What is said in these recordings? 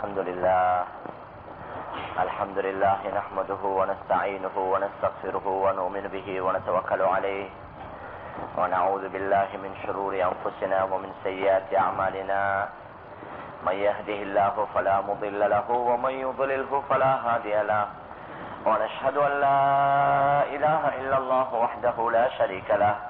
الحمد لله. الحمد لله نحمده ونستعينه ونستغفره ونؤمن به ونتوكل عليه. ونعوذ بالله من شرور أنفسنا ومن سيئات أعمالنا. من يهده الله فلا مضل له ومن يضلله فلا هادي له. ونشهد أن لا إله إلا الله وحده لا شريك له.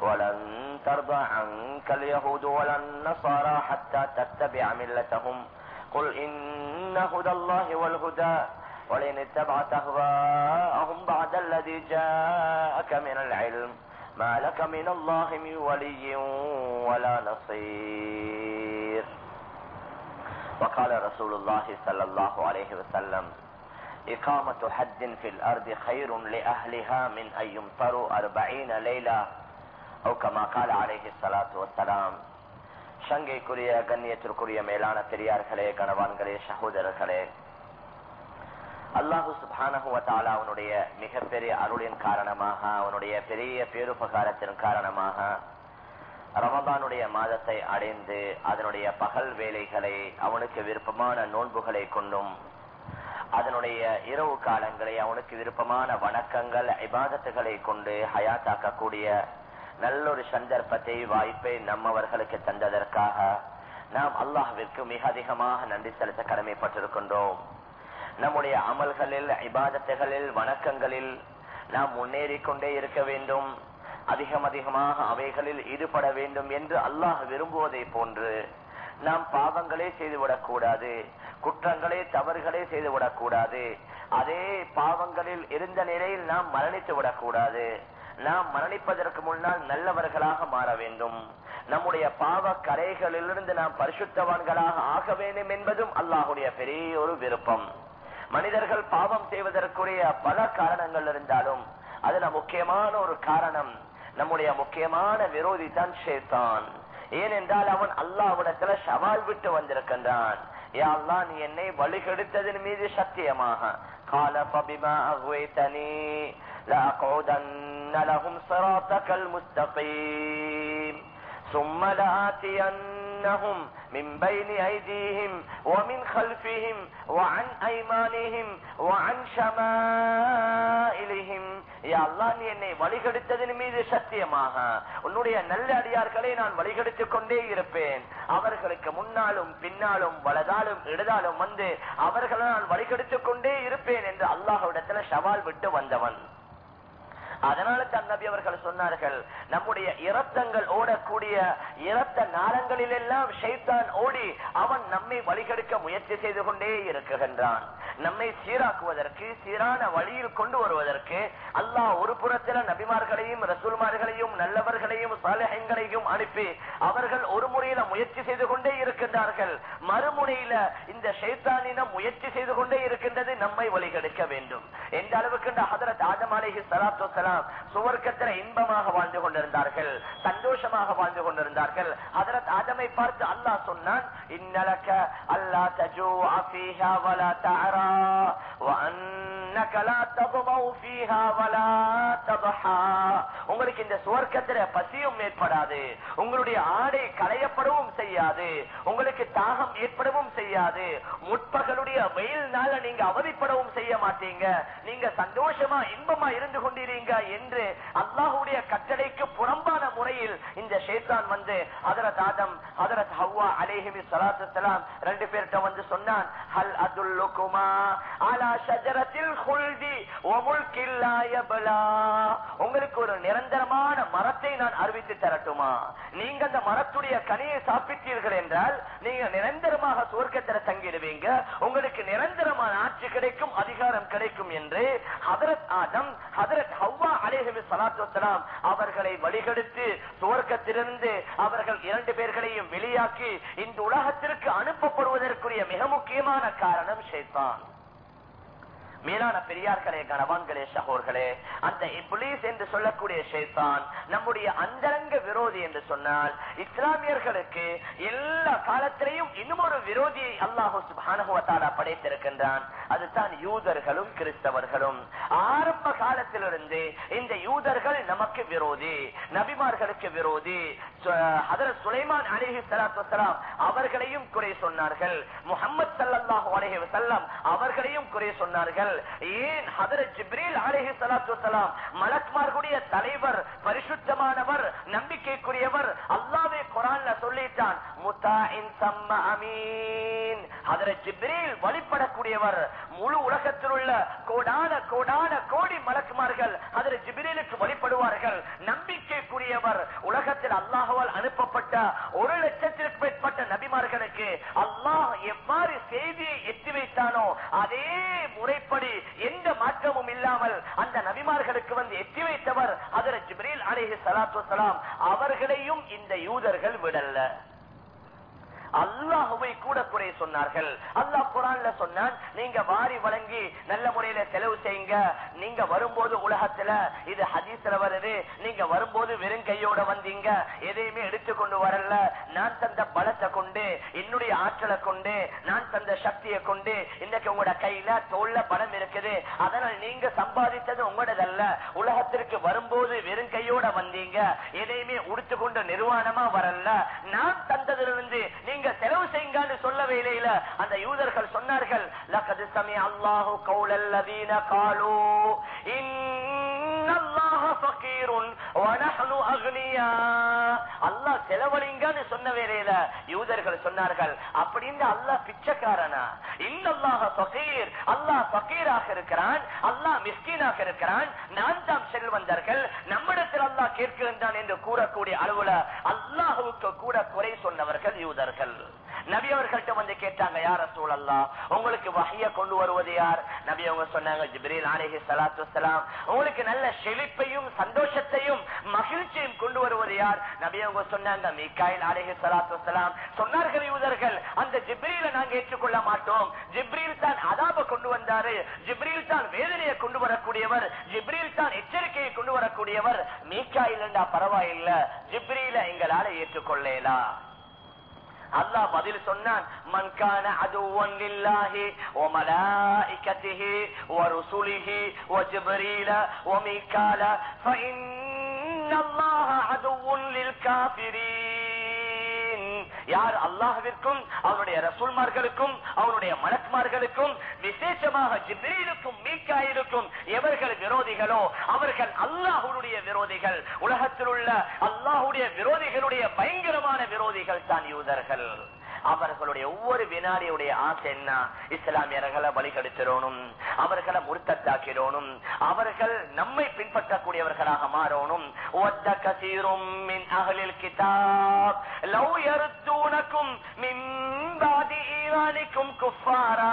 ولن ترضى عنك اليهود ولا النصارى حتى تتبع ملتهم. قل إن هدى الله والهدى ولئن اتبعت أهواءهم بعد الذي جاءك من العلم. ما لك من الله من ولي ولا نصير. وقال رسول الله صلى الله عليه وسلم إقامة حد في الأرض خير لأهلها من أن يمطروا أربعين ليلة. சங்கைக்குரிய கண்ணியத்திற்குரிய மேலான பெரியார்களே கணவான்களே சகோதரர்களே. அல்லாஹு சுபானகுவத்தாலா அவனுடைய மிகப்பெரிய அருளின் காரணமாக அவனுடைய பெரிய பேருபகாரத்தின் காரணமாக ரமதானுடைய மாதத்தை அடைந்து அதனுடைய பகல் வேலைகளை அவனுக்கு விருப்பமான நோன்புகளை கொண்டும் அதனுடைய இரவு காலங்களை அவனுக்கு விருப்பமான வணக்கங்கள் இபாதத்துகளை கொண்டு ஹயாத்தாக்கக்கூடிய நல்லொரு சந்தர்ப்பத்தை வாய்ப்பை நம்மவர்களுக்கு தந்ததற்காக நாம் அல்லாஹிற்கு மிக அதிகமாக நன்றி செலுத்த கடமைப்பட்டிருக்கின்றோம். நம்முடைய அமல்களில் இபாதத்துகளில் வணக்கங்களில் நாம் முன்னேறி கொண்டே இருக்க வேண்டும். அதிகம் அதிகமாக அவைகளில் ஈடுபட வேண்டும் என்று அல்லாஹ் விரும்புவதை போன்று நாம் பாவங்களே செய்துவிடக் கூடாது குற்றங்களே தவறுகளே செய்துவிடக் கூடாது. அதே பாவங்களில் இருந்த நிலையில் நாம் மரணித்து விடக்கூடாது நாம் மரணிப்பதற்கு முன்னால் நல்லவர்களாக மாற வேண்டும். நம்முடைய பாவ கரைகளிலிருந்து நாம் பரிசுத்தவான்களாக ஆக வேண்டும் என்பதும் அல்லாஹுடைய பெரிய ஒரு விருப்பம். மனிதர்கள் பாவம் செய்வதற்குரிய பல காரணங்கள் இருந்தாலும் அதுல முக்கியமான ஒரு காரணம் நம்முடைய முக்கியமான விரோதி தான் சேத்தான் ஏனென்றால் அவன் அல்லாவிடத்துல சவால் விட்டு வந்திருக்கின்றான். நீ என்னை வழிகெடுத்ததன் மீது சத்தியமாக. கால பபிமா தனி لأقعدن لهم صراطك المستقيم ثم لآتينهم من بين أيديهم ومن خلفهم وعن أيمانهم وعن شمائلهم யா அல்லா நீ என்னை வழிகெடுத்ததன் மீது சத்தியமாக உன்னுடைய நல்ல அடியார்களை நான் வழிகெடுத்துக் கொண்டே இருப்பேன் அவர்களுக்கு முன்னாலும் பின்னாலும் வலதாலும் இடதாலும் வந்து அவர்களை நான் வழிகெடுத்துக் கொண்டே இருப்பேன் என்று அல்லாஹ்விடத்துல சவால் விட்டு வந்தவன் அதனால தன் நபி அவர்கள் சொன்னார்கள் நம்முடைய இரத்தங்கள் ஓடக்கூடிய இரத்த நாளங்களில் எல்லாம் ஷைத்தான் ஓடி அவன் நம்மை வழிகெடுக்க முயற்சி செய்து கொண்டே இருக்குகின்றான். நம்மை சீராக்குவதற்கு சீரான வழியில் கொண்டு வருவதற்கு அல்லாஹ் ஒரு புறத்தில நபிமார்களையும் ரசூல்மார்களையும் நல்லவர்களையும் சாலகங்களையும் அனுப்பி அவர்கள் ஒரு முறையில முயற்சி செய்து கொண்டே இருக்கின்றார்கள். மறுமுனையில இந்த ஷைத்தானினம் முயற்சி செய்து கொண்டே இருக்கின்றது நம்மை வழிகெடுக்க வேண்டும். எந்த அளவுக்கு ஹதரத் ஆதம் அலிஹி சலாத்து சுவர்க்கத்தில இன்பமாக வாழ்ந்து கொண்டிருந்தார்கள் சந்தோஷமாக வாழ்ந்து கொண்டிருந்தார்கள் ஹதரத் ஆதமை பார்த்து அல்லாஹ் சொன்னான் இன்னலக்க அல்லா தஜூ ஃபீஹா வலா தஅரா உங்களுக்கு இந்த சுவர்க்கத்துல பசியும் ஏற்படாது. உங்களுடைய ஆடை களையப்படவும் செய்யாது. உங்களுக்கு தாகம் ஏற்படவும் செய்யாது. முற்பகலுடைய வெயில்னால நீங்க அவதிப்படவும் செய்ய மாட்டீங்க. நீங்க சந்தோஷமா இன்பமா இருந்து கொண்டிருங்க என்று அல்லாஹுடைய கட்டளைக்கு புறம்பான முறையில் இந்த ஷேத்தான் வந்து அதர தாதம் அதரத் ஹவ்வா அலேஹிமி சலாத்து ரெண்டு பேர்கிட்ட வந்து சொன்னான் ஹல் அதுல்லுக்குமா உங்களுக்கு ஒரு நிரந்தரமான மரத்தை நான் அறிவித்து தரட்டுமா? நீங்க அந்த மரத்துடைய கனியை சாப்பிட்டீர்கள் என்றால் நீங்க நிரந்தரமாக சுவர்க்கத்தில் தங்கிடுவீங்க. உங்களுக்கு நிரந்தரமான ஆட்சி கிடைக்கும் அதிகாரம் கிடைக்கும் என்று ஹதரத் ஆதம் ஹதரத் ஹவ்வா அலேஹமி சலாத்துலாம் அவர்களை வழிகெடுத்து சுவர்க்கத்திலிருந்து அவர்கள் இரண்டு பேர்களையும் வெளியாக்கி இந்த உலகத்திற்கு அனுப்பப்படுவதற்குரிய மிக முக்கியமான காரணம் ஷேத்தான். மேலான பெரியார்களே கணவான்களே சகோர்களே அந்த இப்ளீஸ் என்று சொல்லக்கூடிய ஷேத்தான் நம்முடைய அந்தரங்க விரோதி என்று சொன்னால் இஸ்லாமியர்களுக்கு எல்லா காலத்திலையும் இன்னும் ஒரு விரோதியை அல்லாஹு சுபானுவத்தாலா படைத்திருக்கின்றான். அதுதான் யூதர்களும் கிறிஸ்தவர்களும். ஆரம்ப காலத்திலிருந்து இந்த யூதர்கள் நமக்கு விரோதி நபிமார்களுக்கு விரோதி. சுலைமான் அலிஹி சலாத்து அவர்களையும் குறை சொன்னார்கள். முகமது சல்லாஹூ அலஹி வசல்லாம் அவர்களையும் குறை சொன்னார்கள். ஏன் ஹதரத் ஜிப்ரீல் அலஹி சலாத்து சலாம் மலக்மார்களுடைய தலைவர் பரிசுத்தமானவர் நம்பிக்கைக்குரியவர் அல்லாவே குரான்ல சொல்லிட்டான் முத்தாயின் சம்ம அமீன். ஹதரத் ஜிப்ரீல் வழிபடக்கூடியவர் முழு உலகத்தில் உள்ள கோடான கோடான கோடி மலக்குமார்கள் ஹதரத் ஜிப்ரீலுக்கு வழிபடுவார்கள். நம்பிக்கைக்குரியவர் உலகத்தில் அல்லாஹால் அனுப்பப்பட்ட ஒரு லட்சத்திற்கு மேற்பட்ட நபிமார்களுக்கு அல்லாஹ் எவ்வாறு செய்தியை எத்தி வைத்தானோ அதே முறைப்படி எந்த மாற்றமும் இல்லாமல் அந்த நபிமார்களுக்கு வந்து எத்தி வைத்தவர் அதர ஜிப்ரீல் அலேஹி சலாத்து அவர்களையும் இந்த யூதர்கள் விடல்ல அல்லாஹுவை கூட குறை சொன்னார்கள். அல்லாஹ் குரான்ல சொன்னான் நீங்க வாரி வழங்கி நல்ல முறையில செலவு செய்யுங்க. நீங்க வரும்போது உலகத்துல இது ஹதீஸ்ல வருது. நீங்க வரும்போது வெறும் கையோட வந்தீங்க. எதையுமே எடுத்து கொண்டு வரல. நான் தந்த பலத்தை கொண்டு என்னுடைய ஆற்றலை கொண்டு நான் தந்த சக்தியை கொண்டு இன்னைக்கு உங்களோட கையில தோல்ல பணம் இருக்குது. அதனால் நீங்க சம்பாதித்தது உங்களோடதல்ல. உலகத்திற்கு வரும்போது வெறும் கையோட வந்தீங்க. எதையுமே உடுத்து கொண்டு நிர்வாணமா வரல. நான் தந்ததிலிருந்து நீங்க செலவு செய்யுங்கன்னு சொல்ல வேலையில அந்த யூதர்கள் சொன்னார்கள் லக்கது சமய அல்லாஹு கௌலல்லதீன காலு இன்னல்லாஹ அல்லாஹ் செலவழிங்கன்னு சொன்ன வேலையில யூதர்கள் சொன்னார்கள் அப்படின்னு அல்லாஹ் பிச்சைக்காரனா? இன்னல்லாஹ பகீர் அல்லாஹ் பகீராக இருக்கிறான் அல்லாஹ் மிஸ்கீனாக இருக்கிறான். நான் தான் செல்வந்தர்கள் நம்மிடத்தில் அல்லாஹ் கேட்கின்றான் என்று கூறக்கூடிய அளவுல அல்லாஹுக்கு கூட குறை சொன்னவர்கள் யூதர்கள். நபி அவர்கள்ட்ட வந்து கேட்டாங்க யார சூழல்லா உங்களுக்கு வகைய கொண்டு வருவது யார்? நபி அவங்க சொன்னாங்க ஜிப்ரீல் அலேஹி சலாத்து வலாம் உங்களுக்கு நல்ல செழிப்பையும் சந்தோஷத்தையும் மகிழ்ச்சியும் கொண்டு வருவது யார்? நபி அவங்க சொன்னாங்க மீக்காயில் அலேஹி சலாத்து வலாம் சொன்னார்கள் யூதர்கள் அந்த ஜிப்ரீல நாங்க ஏற்றுக்கொள்ள மாட்டோம். ஜிப்ரீல் தான் அதாப கொண்டு வந்தாரு. ஜிப்ரீல் தான் வேதனையை கொண்டு வரக்கூடியவர். ஜிப்ரீல் தான் எச்சரிக்கையை கொண்டு வரக்கூடியவர். மீக்காயில் பரவாயில்ல. ஜிப்ரீல எங்களால ஏற்றுக்கொள்ளலாம் அல்லாஹ் பதில் சொன்னான் மன்கான அதுவன் லில்லாஹி வ மலாயிகத்திஹி வ ருசுலிஹி வ ஜிப்ரீல வ மீகால ஃபஇன்னல்லாஹ அதுவுன் லில் காஃபிரீன் யார் அல்லாஹுவிற்கும் அவனுடைய ரசூல்மார்களுக்கும் அவனுடைய மலக்மார்களுக்கும் விசேஷமாக ஜிப்ரீலுக்கும் மீக்காயிருக்கும் எவர்கள் விரோதிகளோ அவர்கள் அல்லாஹுடைய விரோதிகள். உலகத்தில் உள்ள அல்லாஹுடைய விரோதிகளுடைய பயங்கரமான விரோதிகள் தான் யூதர்கள். அவர்களுடைய ஒவ்வொரு வினாடியுடைய ஆசை என்ன? இஸ்லாமியர்களை வழிகெடுத்திடணும் அவர்களை முர்த்தத்தாக்கிடணும் அவர்கள் நம்மை பின்பற்றக்கூடியவர்களாக மாறணும். ஒத்த கசீரும் மின் அகலில் கிதாப். லவ் மின்பாதி ஈரானிக்கும் குஃபாரா.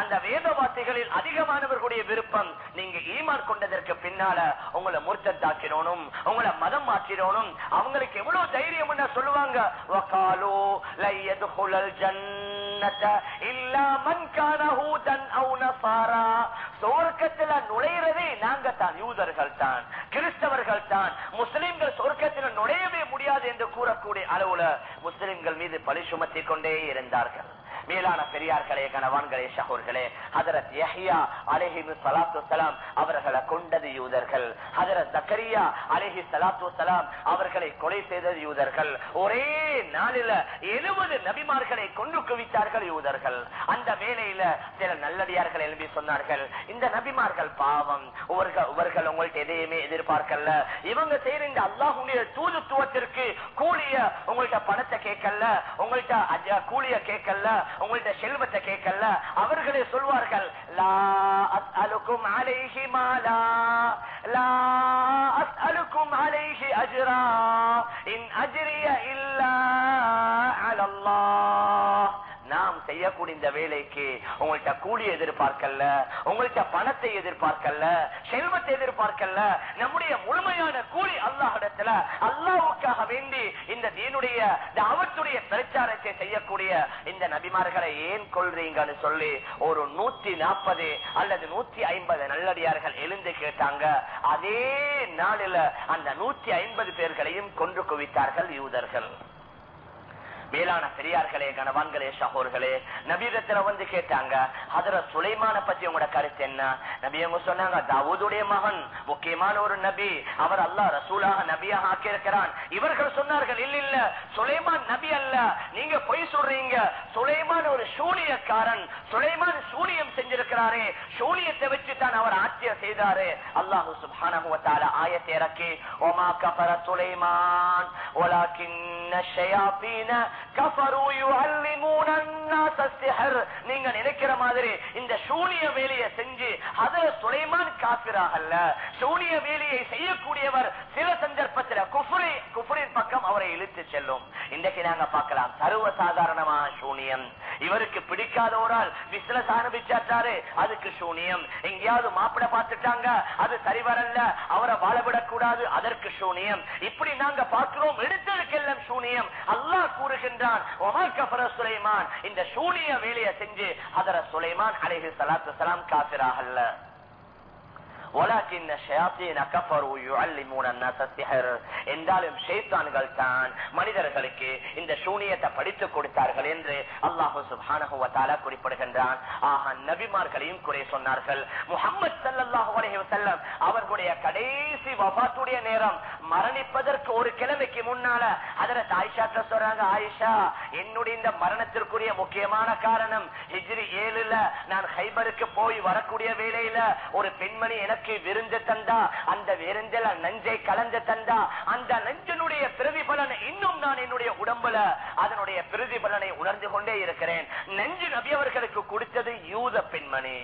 அந்த வேதவாசிகளில் அதிகமானவர்களுடைய விருப்பம் நீங்க ஈமான் கொண்டதற்கு பின்னால உங்களை முர்த்தத்தாக்கிடணும் உங்களை மதம் மாற்றிடணும். அவங்களுக்கு எவ்வளவு தைரியம் என்ன சொல்லுவாங்க? வகாலோ லையது يدخل الجنة إلا من كان هودا أو نصارى சொர்க்கத்துல நுழைறதே நாங்க தான் யூதர்கள் தான் கிறிஸ்தவர்கள் தான் முஸ்லிம்கள் சொர்க்கத்தில் நுழையவே முடியாது என்று கூறக்கூடிய அளவுல முஸ்லிம்கள் மீது பழி சுமத்தி கொண்டே இருந்தார்கள் மேலான பெரியார்களே கணவான்களே ஷஹூர்களே ஹதரத் யஹியா அலஹி சலாத்து சலாம் அவர்களை கொண்டது யூதர்கள். ஹதரத் ஜக்கரியா அலஹி சலாத்து சலாம் அவர்களை கொலை செய்தது யூதர்கள். ஒரே நாளில எழுபது நபிமார்களை கொண்டு குவித்தார்கள் யூதர்கள். அந்த வேலையில சில நல்லடியார்கள் எழுப்பி சொன்னார்கள் இந்த நபிமார்கள் பாவம். இவர்கள் உங்கள்ட்ட எதையுமே எதிர்பார்க்கல. இவங்க செய்யற இந்த அல்லாஹுடைய தூதுத்துவத்திற்கு கூலிய உங்கள்ட்ட பணத்தை கேட்கல உங்கள்ட்ட கூலிய கேட்கல உங்கள்ட்ட செல்வத்தை கேட்கல அவர்களே சொல்வார்கள் லா அஸ்அலுக்கும் அலைஹி மாலா லா அஸ்அலுக்கும் அலைஹி அஜ்ரா இன் அஜ்ரிய இல்லா அலல்லாஹ். நாம் செய்யக்கூடிய இந்த வேலைக்கு உங்கள்கிட்ட கூலி எதிர்பார்க்கல உங்கள்கிட்ட பணத்தை எதிர்பார்க்கல செல்வத்தை எதிர்பார்க்கல நம்முடைய முழுமையான கூலி அல்லாஹிடத்துல அல்லாவுக்காக வேண்டி இந்த தீனுடைய அவற்றுடைய பிரச்சாரத்தை செய்யக்கூடிய இந்த நபிமார்களை ஏன் கொள்றீங்கன்னு சொல்லி ஒரு நூத்தி நாற்பது அல்லது நூத்தி ஐம்பது நல்லடியார்கள் எழுந்து கேட்டாங்க. அதே நாளில் அந்த நூத்தி ஐம்பது பேர்களையும் கொன்று குவித்தார்கள் யூதர்கள். மேலான பெரியார்களே கணவான்களே சகோர்களே நபீரத்துல வந்து கேட்டாங்க அதுல சுலைமான பத்தி உங்களோட கருத்து என்ன? நபி அவங்க சொன்னாங்க தாவூதுடைய மகன் முக்கியமான ஒரு நபி அவர் அல்லாஹ் ரசூலாக நபியாக ஆக்கியிருக்கிறான். இவர்கள் சொன்னார்கள் இல்ல இல்ல சுலைமான் நபி அல்ல. நீங்க பொய் சொல்றீங்க. சுலைமான் ஒரு சூனியக்காரன். சுலைமான் சூனியம் செஞ்சிருக்கிறாரே. சூனியத்தை வச்சு தான் அவர் ஆட்சியை செய்தாரு. அல்லாஹு சுப்ஹானஹு ஆயத்தை இறக்கி ஒமா கபர சுலைமான் வலாக்கின்ன நினைக்கிற மாதிரி இந்த சூனிய வேலையை செஞ்சு அதுல சுலைமான் காப்பிராகல்ல சூனிய வேலையை செய்யக்கூடியவர் சில சந்தர்ப்பத்தில் குஃபுரி குஃபுரின் பக்கம் அவரை இழுத்து செல்லும். இன்றைக்கு நாங்க பார்க்கலாம். சர்வ சாதாரணமா சூனியம். இவருக்கு பிடிக்காத ஒரு ஆள் பிசினஸ் ஆரம்பிச்சாச்சாரு அதுக்கு சூனியம். எங்கேயாவது மாப்பிட பார்த்துட்டாங்க அது சரிவரல்ல. வரல அவரை வாழவிடக்கூடாது அதற்கு சூனியம். இப்படி நாங்க பார்க்கிறோம் எடுத்ததுக்கெல்லாம் சூனியம். அல்லாஹ் கூறுகின்றான் சுலைமான். இந்த சூனிய வேலையை செஞ்சு அதர சுலைமான் அலைஹி சலாத்து வஸலாம் என்றாலும் ஷைத்தான்கள் தான் மனிதர்களுக்கு இந்த சூனியத்தை படித்துக் கொடுத்தார்கள் என்று அல்லாஹு சுப்ஹானஹு குறிப்பிடுகின்றான். ஆக நபிமார்களையும் குறை சொன்னார்கள். முகமது சல்லாஹு செல்லம் அவர்களுடைய கடைசி வபாத்துடைய நேரம் மரணிப்பதற்கு ஒரு கிழமைக்கு முன்னால ஹஜரத் ஆயிஷா சொல்றாங்க ஆயிஷா என்னுடைய இந்த மரணத்திற்குரிய முக்கியமான காரணம் ஹிஜ்ரி ஏழுல நான் ஹைபருக்கு போய் வரக்கூடிய வேலையில ஒரு பெண்மணி எனக்கு எனக்கு விருந்து தந்தா அந்த விருந்தில நஞ்சை கலந்து தந்தா அந்த நஞ்சனுடைய பிரதிபலனை இன்னும் நான் என்னுடைய உடம்புல அதனுடைய பிரதிபலனை உணர்ந்து கொண்டே இருக்கிறேன். நஞ்சு நபி அவர்களுக்கு கொடுத்தது யூத பெண்மணி.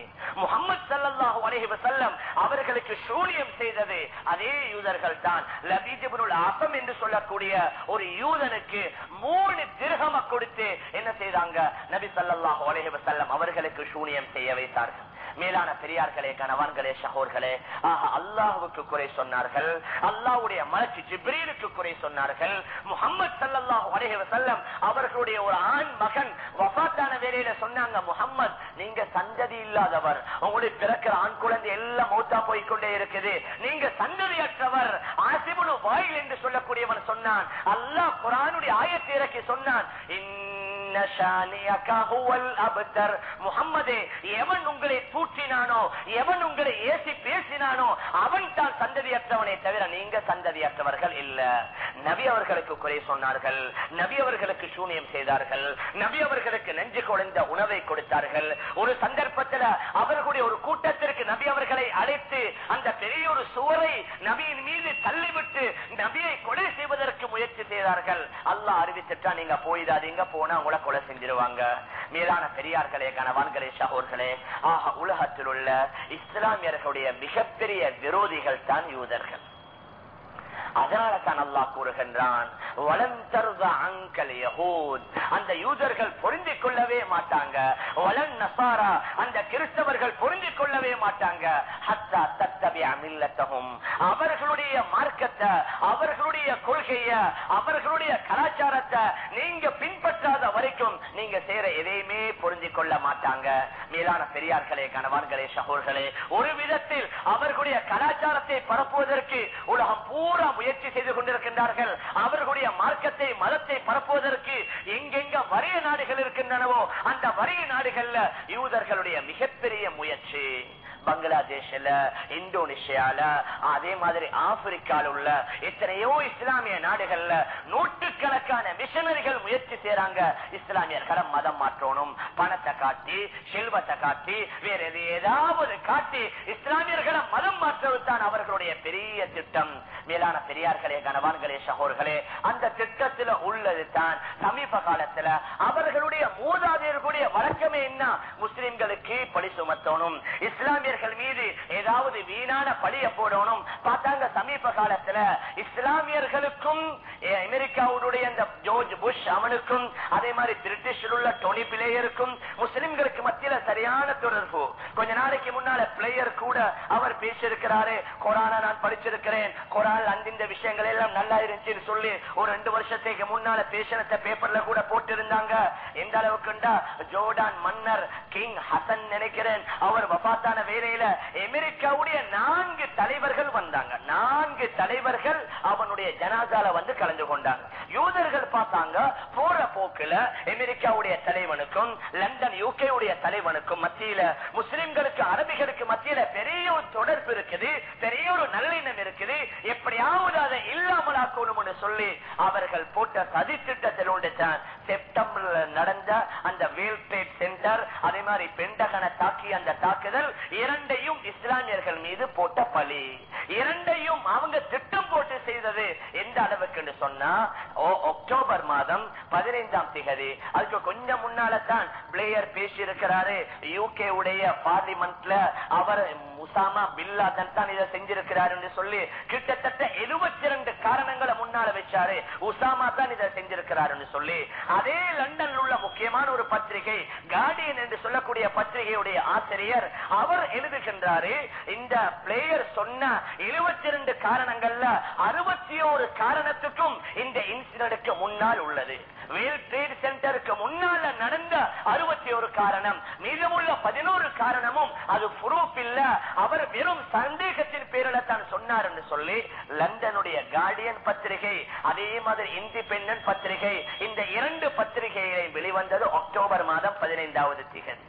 முகமது சல்லாஹூ அலைஹி வஸல்லம் அவர்களுக்கு சூனியம் செய்தது அதே யூதர்கள் தான். லபீஜிபுல் ஆசம் என்று சொல்லக்கூடிய ஒரு யூதனுக்கு மூணு திருகம கொடுத்து என்ன செய்தாங்க? நபி சல்லாஹூ அலைஹி வஸல்லம் அவர்களுக்கு சூனியம் செய்ய வைத்தார்கள். மேலான பெரியார்களே கணவான்களே சகோர்களே ஆக அல்லாஹுக்கு குறை சொன்னார்கள். அல்லாவுடைய மலர்ச்சி ஜிப்ரீலுக்கு குறை சொன்னார்கள். முகமது சல்லல்லாஹு அலைஹி வஸல்லம் அவர்களுடைய ஒரு ஆண் மகன் வஃபாத்தான வேலையில சொன்னாங்க முகம்மது நீங்க சந்ததி இல்லாதவர். உங்களுக்கு பிறக்கிற ஆண் குழந்தை எல்லாம் மௌத்தா போய்க்கொண்டே இருக்குது. நீங்க சந்ததியற்றவர். ஆசிபுல் வாயில் என்று சொல்லக்கூடியவன் சொன்னான். அல்லாஹ் குரானுடைய ஆயத்தை இறக்கி சொன்னான் இன்ன எவன் உங்களை தூற்றினானோ எவன் உங்களை ஏசி பேசினானோ அவன் தான் சந்ததியற்றவனே தவிர நீங்க சந்ததியற்றவர்கள் இல்ல. நபி அவர்களுக்கு குறை சொன்னார்கள். நபி அவர்களுக்கு சூனியம் செய்தார்கள். நபி அவர்களுக்கு நெஞ்சு குழந்த உணவை கொடுத்தார்கள். ஒரு சந்தர்ப்பத்தில் அவர்களுடைய ஒரு கூட்டத்திற்கு நபி அவர்களை அழைத்து அந்த பெரிய ஒரு சுவரை நபியின் மீது தள்ளிவிட்டு நபியை கொலை செய்வதற்கு முயற்சி செய்தார்கள். அல்லா அறிவித்துட்டா நீங்க போயிடாதீங்க போனா உங்களை கொலை செஞ்சிருவாங்க. மேலான பெரியார்களே கணவான்களே சகோர்களே ஆக உலகத்தில் உள்ள இஸ்லாமியர்களுடைய மிகப்பெரிய விரோதிகள் தான் யூதர்கள். அதனால தான் அல்லா கூறுகின்றான் வலம் தருத அங்கல் யஹூத் அந்த யூதர்கள் பொருந்திக் கொள்ளவே மாட்டாங்க. வலன் நசாரா. அந்த கிறிஸ்தவர்கள் பொருந்திக் கொள்ளவே மாட்டாங்க. ஹத்தா தத்தபி அமில்லத்தகும் அவர்களுடைய மார்க்கத்தை அவர்களுடைய கொள்கைய அவர்களுடைய கலாச்சாரத்தை நீங்க பின்பற்றாத நீங்க செய்யற எதையுமே புரிஞ்சிக் கொள்ள மாட்டாங்க. மேலான பெரியார்களே கணவான்களே சகோர்களே ஒரு விதத்தில் அவர்களுடைய கலாச்சாரத்தை பரப்புவதற்கு உலகம் பூரா முயற்சி செய்து கொண்டிருக்கின்றார்கள். அவர்களுடைய மார்க்கத்தை மதத்தை பரப்புவதற்கு எங்கெங்க வறிய நாடுகள் இருக்கின்றனவோ அந்த வறிய நாடுகள்ல யூதர்களுடைய மிகப்பெரிய முயற்சி. பங்களாதேஷ்ல இந்தோனேஷியால அதே மாதிரி ஆப்பிரிக்கால உள்ள எத்தனையோ இஸ்லாமிய நாடுகள்ல நூற்றுக்கணக்கான மிஷனரிகள் முயற்சி செய்யறாங்க இஸ்லாமியர்களை மதம் மாற்றணும் பணத்தை காட்டி செல்வத்தை காட்டி வேற எது ஏதாவது காட்டி இஸ்லாமியர்களை மதம் மாற்றுவது அவர்களுடைய பெரிய திட்டம். மேலான பெரியார்களே கனவான்களே சகோர்களே அந்த திட்டத்துல உள்ளது தான் சமீப காலத்துல அவர்களுடைய மூதாதையர்களுடைய வழக்கமே என்ன? முஸ்லிம்களுக்கு பழி சுமத்தணும். இஸ்லாமிய மனிதர்கள் மீது ஏதாவது வீணான பழிய போடணும். பார்த்தாங்க சமீப காலத்துல இஸ்லாமியர்களுக்கும் அமெரிக்காவுடைய இந்த ஜோர்ஜ் புஷ் அவனுக்கும் அதே மாதிரி பிரிட்டிஷில் உள்ள டோனி பிளேயருக்கும் முஸ்லிம்களுக்கு மத்தியில சரியான தொடர்பு. கொஞ்ச நாளைக்கு முன்னால பிளேயர் கூட அவர் பேசியிருக்கிறாரு கொரான நான் படிச்சிருக்கிறேன் கொரான் அந்த இந்த விஷயங்கள் எல்லாம் நல்லா இருந்துச்சுன்னு சொல்லி ஒரு ரெண்டு வருஷத்துக்கு முன்னால பேசினத்தை பேப்பர்ல கூட போட்டிருந்தாங்க. எந்த அளவுக்குண்டா? ஜோர்டான் மன்னர் கிங் ஹசன் நினைக்கிறேன். அவர் வபாத்தான வேலையில அமெரிக்காவுடைய நான்கு தலைவர்கள் வந்தாங்க. நான்கு தலைவர்கள் அவனுடைய ஜனாதால வந்து கலந்து கொண்டாங்க. யூதர்கள் பார்த்தாங்க போற போக்குல அமெரிக்காவுடைய தலைவனுக்கும் லண்டன் யூகே உடைய தலைவனுக்கும் மத்தியில முஸ்லிம்களுக்கு அரபிகளுக்கு மத்தியில பெரிய ஒரு தொடர்பு இருக்குது பெரிய ஒரு நல்லிணம் இருக்குது. எப்படியாவது அதை இல்லாமலாக்கணும் சொல்லி அவர்கள் போட்ட சதி திட்டத்தில் ஒன்றுதான் செப்டம்பர்ல நடந்த அந்த வேல் ட்ரேட் சென்டர் அதே மாதிரி பெண்டகனை தாக்கி அந்த தாக்குதல் இரண்டையும் இஸ்லாமியர்கள் மீது போட்ட பலி இரண்டையும் அவங்க திட்டம் போட்டு செய்தது எந்த அளவுக்கு சொன்னா ஓ- அக்டோபர் மாதம் பதினைந்தாம் திகதி. அதுக்கு கொஞ்சம் முன்னால தான் பிளேயர் பேசி இருக்கிறாரு யூகே உடைய பார்லிமெண்ட்ல அவர் உசாமா பில்லாதன் தான் இதை செஞ்சிருக்கிறார் என்று சொல்லி கிட்டத்தட்ட எழுபத்தி ரெண்டு காரணங்களை முன்னால வச்சாரு. உசாமா தான் இதை செஞ்சிருக்கிறார் என்று சொல்லி. அதே லண்டன் உள்ள முக்கியமான ஒரு பத்திரிகை கார்டியன் என்று சொல்லக்கூடிய பத்திரிகையுடைய ஆசிரியர் அவர் எழுதுகின்றாரு இந்த பிளேயர் சொன்ன எழுபத்தி ரெண்டு காரணங்கள்ல அறுபத்தி ஒரு காரணத்துக்கும் இந்த இன்சிடென்ட்க்கு முன்னால் உள்ளது. வேல் ட்ரேட் சென்டருக்கு முன்னால நடந்த அறுபத்தி ஒரு காரணம் மீதமுள்ள பதினோரு காரணமும் அது ப்ரூஃப் இல்ல அவர் வெறும் சந்தேகத்தின் பேரில் தான் சொன்னார் என்று சொல்லி லண்டனுடைய கார்டியன் பத்திரிகை அதே மாதிரி இண்டிபெண்டன்ட் பத்திரிகை இந்த இரண்டு பத்திரிகைகளை வெளிவந்தது அக்டோபர் மாதம் பதினைந்தாவது திகதி.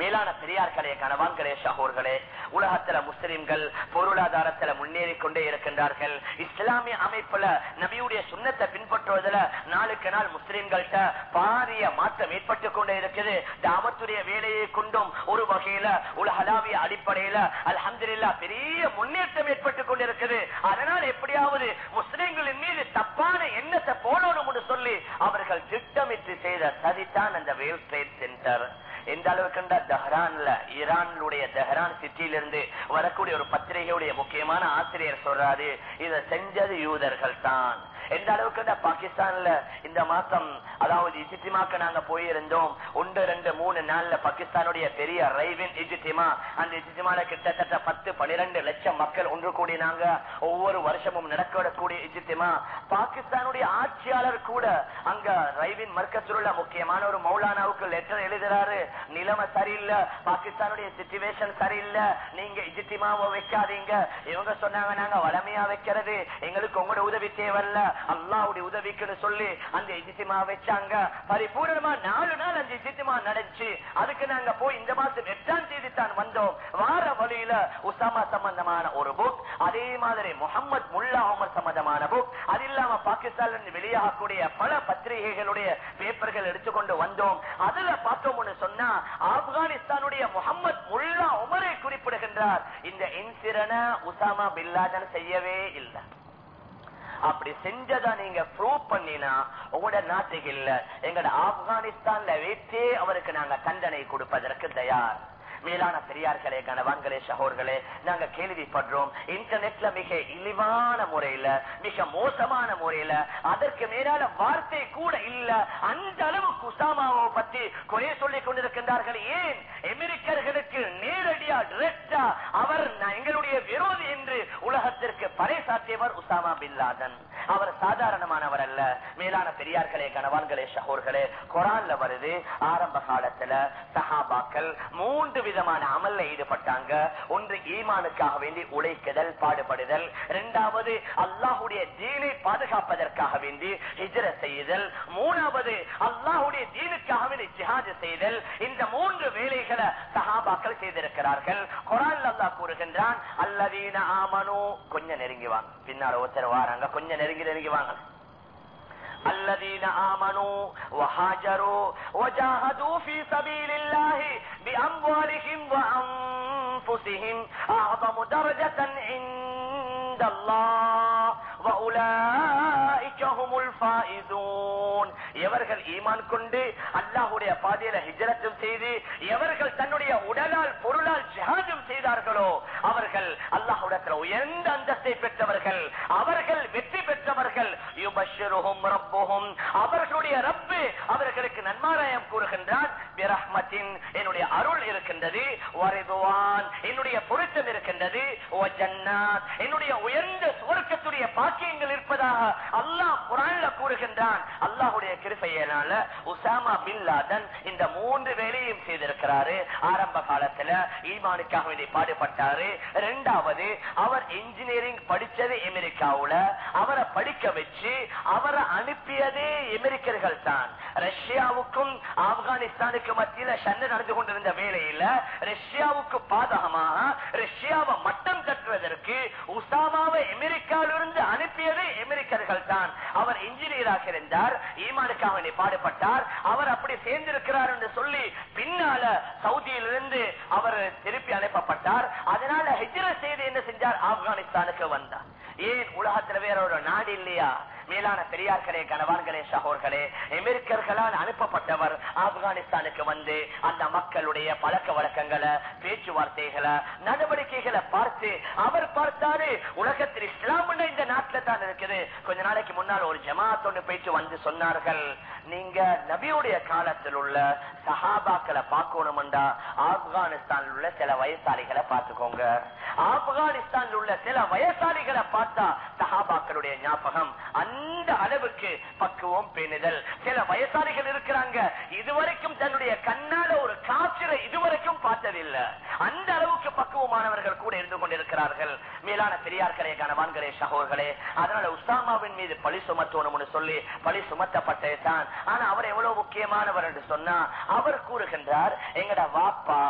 மேலான பெரியார்களே கணவான்களே சகோர்களே உலகத்துல முஸ்லிம்கள் பொருளாதாரத்துல முன்னேறி கொண்டே இருக்கின்றார்கள். இஸ்லாமிய அமைப்புல நபியுடைய சுண்ணத்தை பின்பற்றுவதில் நாளுக்கு நாள் முஸ்லிம்கள்ட்ட பாரிய மாற்றம் ஏற்பட்டு கொண்டே இருக்குது. தாமத்துடைய வேலையை கொண்டும் ஒரு வகையில உலகளாவிய அடிப்படையில அலமதுல்லா பெரிய முன்னேற்றம் ஏற்பட்டு கொண்டிருக்குது. அதனால் எப்படியாவது முஸ்லிம்களின் மீது தப்பான எண்ணத்தை போடணும்னு சொல்லி அவர்கள் திட்டமிட்டு செய்த சதித்தான் அந்த வேல் ட்ரேட் சென்டர் எந்த அளவுக்கு தெஹ்ரான்ல ஈரானுடைய தெஹ்ரான் சிட்டியிலிருந்து வரக்கூடிய ஒரு பத்திரிகையுடைய முக்கியமான ஆசிரியர் சொல்றாரு இதை செஞ்சது யூதர்கள் தான் எந்த அளவுக்கு பாகிஸ்தான்ல இந்த மாசம் அதாவது இஜித்திமாக்கு நாங்க போயிருந்தோம் ஒன்று ரெண்டு மூணு நாள்ல பாகிஸ்தானுடைய பெரிய ரைவின் இஜித்திமா அந்த இஜித்திமால கிட்டத்தட்ட பத்து பனிரெண்டு லட்சம் மக்கள் ஒன்று கூடினாங்க. ஒவ்வொரு வருஷமும் நடக்கக்கூடிய இஜித்திமா பாகிஸ்தானுடைய ஆட்சியாளர் கூட அங்க ரைவின் மர்க்கத்தில் உள்ள முக்கியமான ஒரு மௌலானாவுக்கு லெட்டர் எழுதுறாரு. நிலைமை சரியில்லை. பாகிஸ்தானுடைய சிச்சுவேஷன் சரியில்லை. நீங்க இஜித்திமாவோ வைக்காதீங்க. இவங்க சொன்னாங்க நாங்க வளமையா வைக்கிறது. எங்களுக்கு உங்களோட உதவி தேவையில்ல. அல்லாவுடைய உதவிக்குன்னு சொல்லி அந்த இஜித்திமா வச்சாங்க. பரிபூர்ணமா நாலு நாள் அந்த இஜித்திமா நடந்துச்சு. அதுக்கு நாங்க போய் இந்த மாசம் எட்டாம் தேதி தான் வந்தோம். வார வழியில உசாமா சம்பந்தமான ஒரு புக் அதே மாதிரி முகமது முல்லா உமர் சம்பந்தமான புக் அது இல்லாம பாகிஸ்தான் இருந்து வெளியாகக்கூடிய பல பத்திரிகைகளுடைய பேப்பர்கள் எடுத்துக்கொண்டு வந்தோம். அதுல பார்த்தோம்னு சொன்னா ஆப்கானிஸ்தானுடைய முகமது முல்லா உமரை குறிப்பிடுகின்றார். இந்த இன்சிரன உசாமா பில்லாதன் செய்யவே இல்லை. அப்படி செஞ்சதா நீங்க ப்ரூவ் பண்ணினா உங்களோட நாட்டுக்கு இல்ல. எங்கட ஆப்கானிஸ்தான்ல வைத்தே அவருக்கு நாங்க தண்டனை கொடுப்பதற்கு தயார். மேலான பெரியார்களே கணவான்களே சகோர்களே நாங்க கேள்விப்படுறோம். இன்டர்நெட்ல மிக இழிவான முறையில மிக மோசமான முறையில அதற்கு மேலான வார்த்தை கூட இல்ல. அந்த அளவுக்கு உசாமாவை பத்தி குறை சொல்லிக் கொண்டிருக்கின்றார்கள். ஏன்? அமெரிக்கர்களுக்கு நேரடியா டிரெக்டா அவர் எங்களுடைய விரோதி என்று உலகத்திற்கு பறைசாற்றியவர் உசாமா பின் லாதன். அவர் சாதாரணமானவர் அல்ல. மேலான பெரியார்களே கணவான்களே சகோர்களே குரான்ல வருது ஆரம்ப காலத்துல சஹாபாக்கள் மூன்று விதமான அமல்ல ஈடுபட்டாங்க. ஒன்று ஈமானுக்காக வேண்டி உழைக்குதல் பாடுபடுதல். இரண்டாவது அல்லாஹுடைய தீனை பாதுகாப்பதற்காக வேண்டி ஹிஜர செய்தல். மூணாவது அல்லாஹுடைய தீனுக்காக வேண்டி ஜிஹாது செய்தல். இந்த மூன்று வேலைகளை சகாபாக்கள் செய்திருக்கிறார்கள். குரான் அல்லாஹ் கூறுகின்றான் அல்லதீன ஆமனோ கொஞ்சம் நெருங்கி வாங்க. பின்னால் ஒருத்தர் வாராங்க கொஞ்சம் நெருங்கி நெருங்கி வாங்க. الذين آمنوا وهاجروا وجاهدوا في سبيل الله بأموالهم وأنفسهم أعظم درجة عند الله. எவர்கள் ஈமான் கொண்டு அல்லாஹுடைய பாதையில ஹிஜரத்தும் செய்து எவர்கள் தன்னுடைய உடலால் பொருளால் ஜிஹாதும் செய்தார்களோ அவர்கள் அல்லாஹுடத்தில் உயர்ந்த அந்தஸ்தை பெற்றவர்கள் அவர்கள் வெற்றி பெற்றவர்கள். அவர்களுடைய ரப்பு அவர்களுக்கு நன்மாராயம் கூறுகின்றான். என்னுடைய அருள் இருக்கின்றது. என்னுடைய பொருத்தம் இருக்கின்றது. என்னுடைய உயர்ந்த சுவர்க்கத்துடைய பாதை பாக்கியங்கள் இருப்பதாக அல்லாஹ் குரான்ல கூறுகின்றான். அல்லாஹுடைய கிருபையனால உசாமா பின் லாதன் இந்த மூன்று வேலையும் செய்திருக்கிறாரு. ஆரம்ப காலத்துல ஈமானுக்காக வேண்டி பாடுபட்டாரு. இரண்டாவது அவர் இன்ஜினியரிங் படிச்சது அமெரிக்காவுல. அவரை படிக்க வச்சு அவரை அனுப்பியதே அமெரிக்கர்கள் தான் ரஷ்யாவுக்கும் ஆப்கானிஸ்தானுக்கு மத்தியில சண்டை நடந்து கொண்டிருந்த வேலையில ரஷ்யாவுக்கு பாதகமாக ரஷ்யாவை மட்டம் தட்டுவதற்கு உசாமாவை அமெரிக்காவிலிருந்து அனுப்பியது அமெரிக்கர்கள் தான் அவர் இன்ஜினியராக இருந்தார் ஈமானுக்காக பாடுபட்டார். அவர் அப்படி சேர்ந்திருக்கிறார் என்று சொல்லி பின்னால சவுதியிலிருந்து அவர் திருப்பி அனுப்பப்பட்டார். அதனால ஹெஜ்ர செய்து என்ன செஞ்சார்? ஆப்கானிஸ்தானுக்கு வந்தார். ஏன் உலகத்தில் வேற ஒரு நாடு இல்லையா? மேலான பெரியார்களே கணவான்களே சகோர்களே அமெரிக்கர்களால் அனுப்பப்பட்டவர் ஆப்கானிஸ்தானுக்கு வந்து அந்த மக்களுடைய பழக்க வழக்கங்களை பேச்சுவார்த்தைகளை நடவடிக்கைகளை பார்த்து அவர் பார்த்தாரு உலகத்தில் இஸ்லாம் இந்த நாட்டில் தான் இருக்குது. கொஞ்ச நாளைக்கு முன்னால் ஒரு ஜமாத் ஒன்று பேச்சு வந்து சொன்னார்கள் நீங்க நபியுடைய காலத்தில் உள்ள சஹாபாக்களை பார்க்கணும்டா ஆப்கானிஸ்தானில் உள்ள சில வயசாளிகளை பார்த்துக்கோங்க. ஆப்கானிஸ்தானில் உள்ள சில வயசாளிகளை பார்த்தா சஹாபாக்களுடைய ஞாபகம் அந்த அளவுக்கு பக்குவம் பேணுதல். சில வயசாளிகள் இருக்கிறாங்க. இதுவரைக்கும் தன்னுடைய கண்ணால ஒரு காய்ச்சலை இதுவரைக்கும் பார்த்ததில்லை. அந்த அளவுக்கு பக்குவமானவர்கள் கூட இருந்து கொண்டிருக்கிறார்கள். மேலான பெரியார்களே கணவான்களே சகோர்களே அதனால உஸ்தாமாவின் மீது பழி சுமத்தணும்னு சொல்லி பழி சுமத்தப்பட்டது தான் ஆனா அவர் எவ்வளவு முக்கியமானவர் என்று சொன்னா அவர் கூறுகின்றார் எங்கட வாப்பா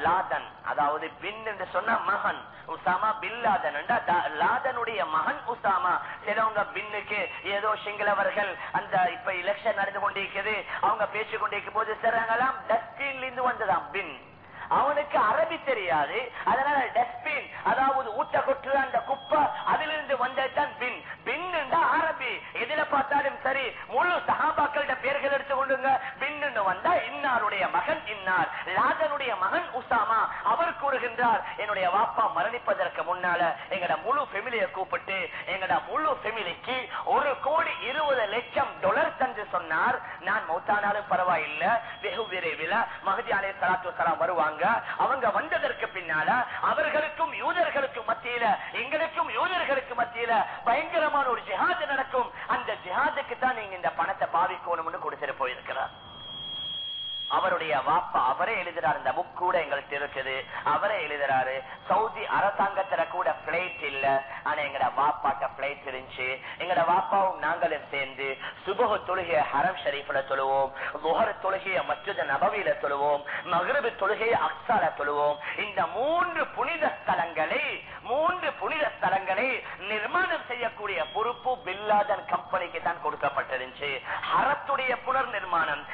லாதன். அதாவது பின் என்று சொன்ன மகன். உசாமா பின் லாதன் என்றா தா- லாதனுடைய மகன் உசாமா. சிலவங்க பின்னுக்கு ஏதோ சிங்களவர்கள் அந்த இப்ப எலெக்ஷன் நடந்து கொண்டிருக்கிறது அவங்க பேசிக் கொண்டிருக்கும் போது சிறங்கலாம் டஸ்டின்ல இருந்து வந்ததாம் பின். அவனுக்கு அரபி தெரியாது. அதனால டஸ்ட்பின் அதாவது ஊட்ட கொட்டுற அந்த குப்பை அதிலிருந்து வந்ததுதான் பின் பின் அரபி. எதில பார்த்தாலும் சரி முழு சகாபாக்களோட பேர்கள் எடுத்து கொண்டுங்க பின்னு வந்தா இன்னாருடைய மகன் இன்னார். லாதனுடைய மகன் உசாமா. அவர் கூறுகின்றார் என்னுடைய வாப்பா மரணிப்பதற்கு முன்னால எங்கட முழு பெமிலியை கூப்பிட்டு எங்கட முழு பெமிலிக்கு ஒரு கோடி இருபது லட்சம் டொலர் தந்து சொன்னார். நான் மௌத்தானாலும் பரவாயில்ல. வெகு விரைவில் மகதி அலை சலாத்து வருவாங்க. அவங்க வந்ததற்கு பின்னால அவர்களுக்கும் யூதர்களுக்கும் மத்தியில எங்களுக்கும் யூதர்களுக்கு மத்தியில பயங்கரமான ஒரு ஜிஹாது நடக்கும். அந்த ஜிஹாதுக்கு தான் நீங்க இந்த பணத்தை பாவிக்கணும்னு கொடுத்துட்டு போயிருக்கிறார். அவருடைய வாப்பா அவரே எழுதுறாரு. இந்த புக் கூட எங்களுக்கு இருக்குது. அவரே எழுதுறாரு. சவுதி அரசாங்கத்துல கூட பிளைட் இல்ல. ஆனா எங்கட வாப்பாட்ட பிளைட் இருந்துச்சு. எங்கட வாப்பாவும் நாங்களும் சேர்ந்து சுபக தொழுகைய ஹரம் ஷரீஃப்ல தொழுவோம். முகர தொழுகைய மஸ்ஜித் நபவியில தொழுவோம். மகரபு தொழுகைய அக்சால தொழுவோம். இந்த மூன்று புனித ஸ்தலங்களை மூன்று புனித ஸ்தலங்களை நிர்மாணம் செய்யக்கூடிய பொறுப்பு பில்லாதன் கம்பெனிக்கு தான் கொடுக்கப்பட்டிருந்துச்சு. ஹரத்துடைய புனர் நிர்மாணம்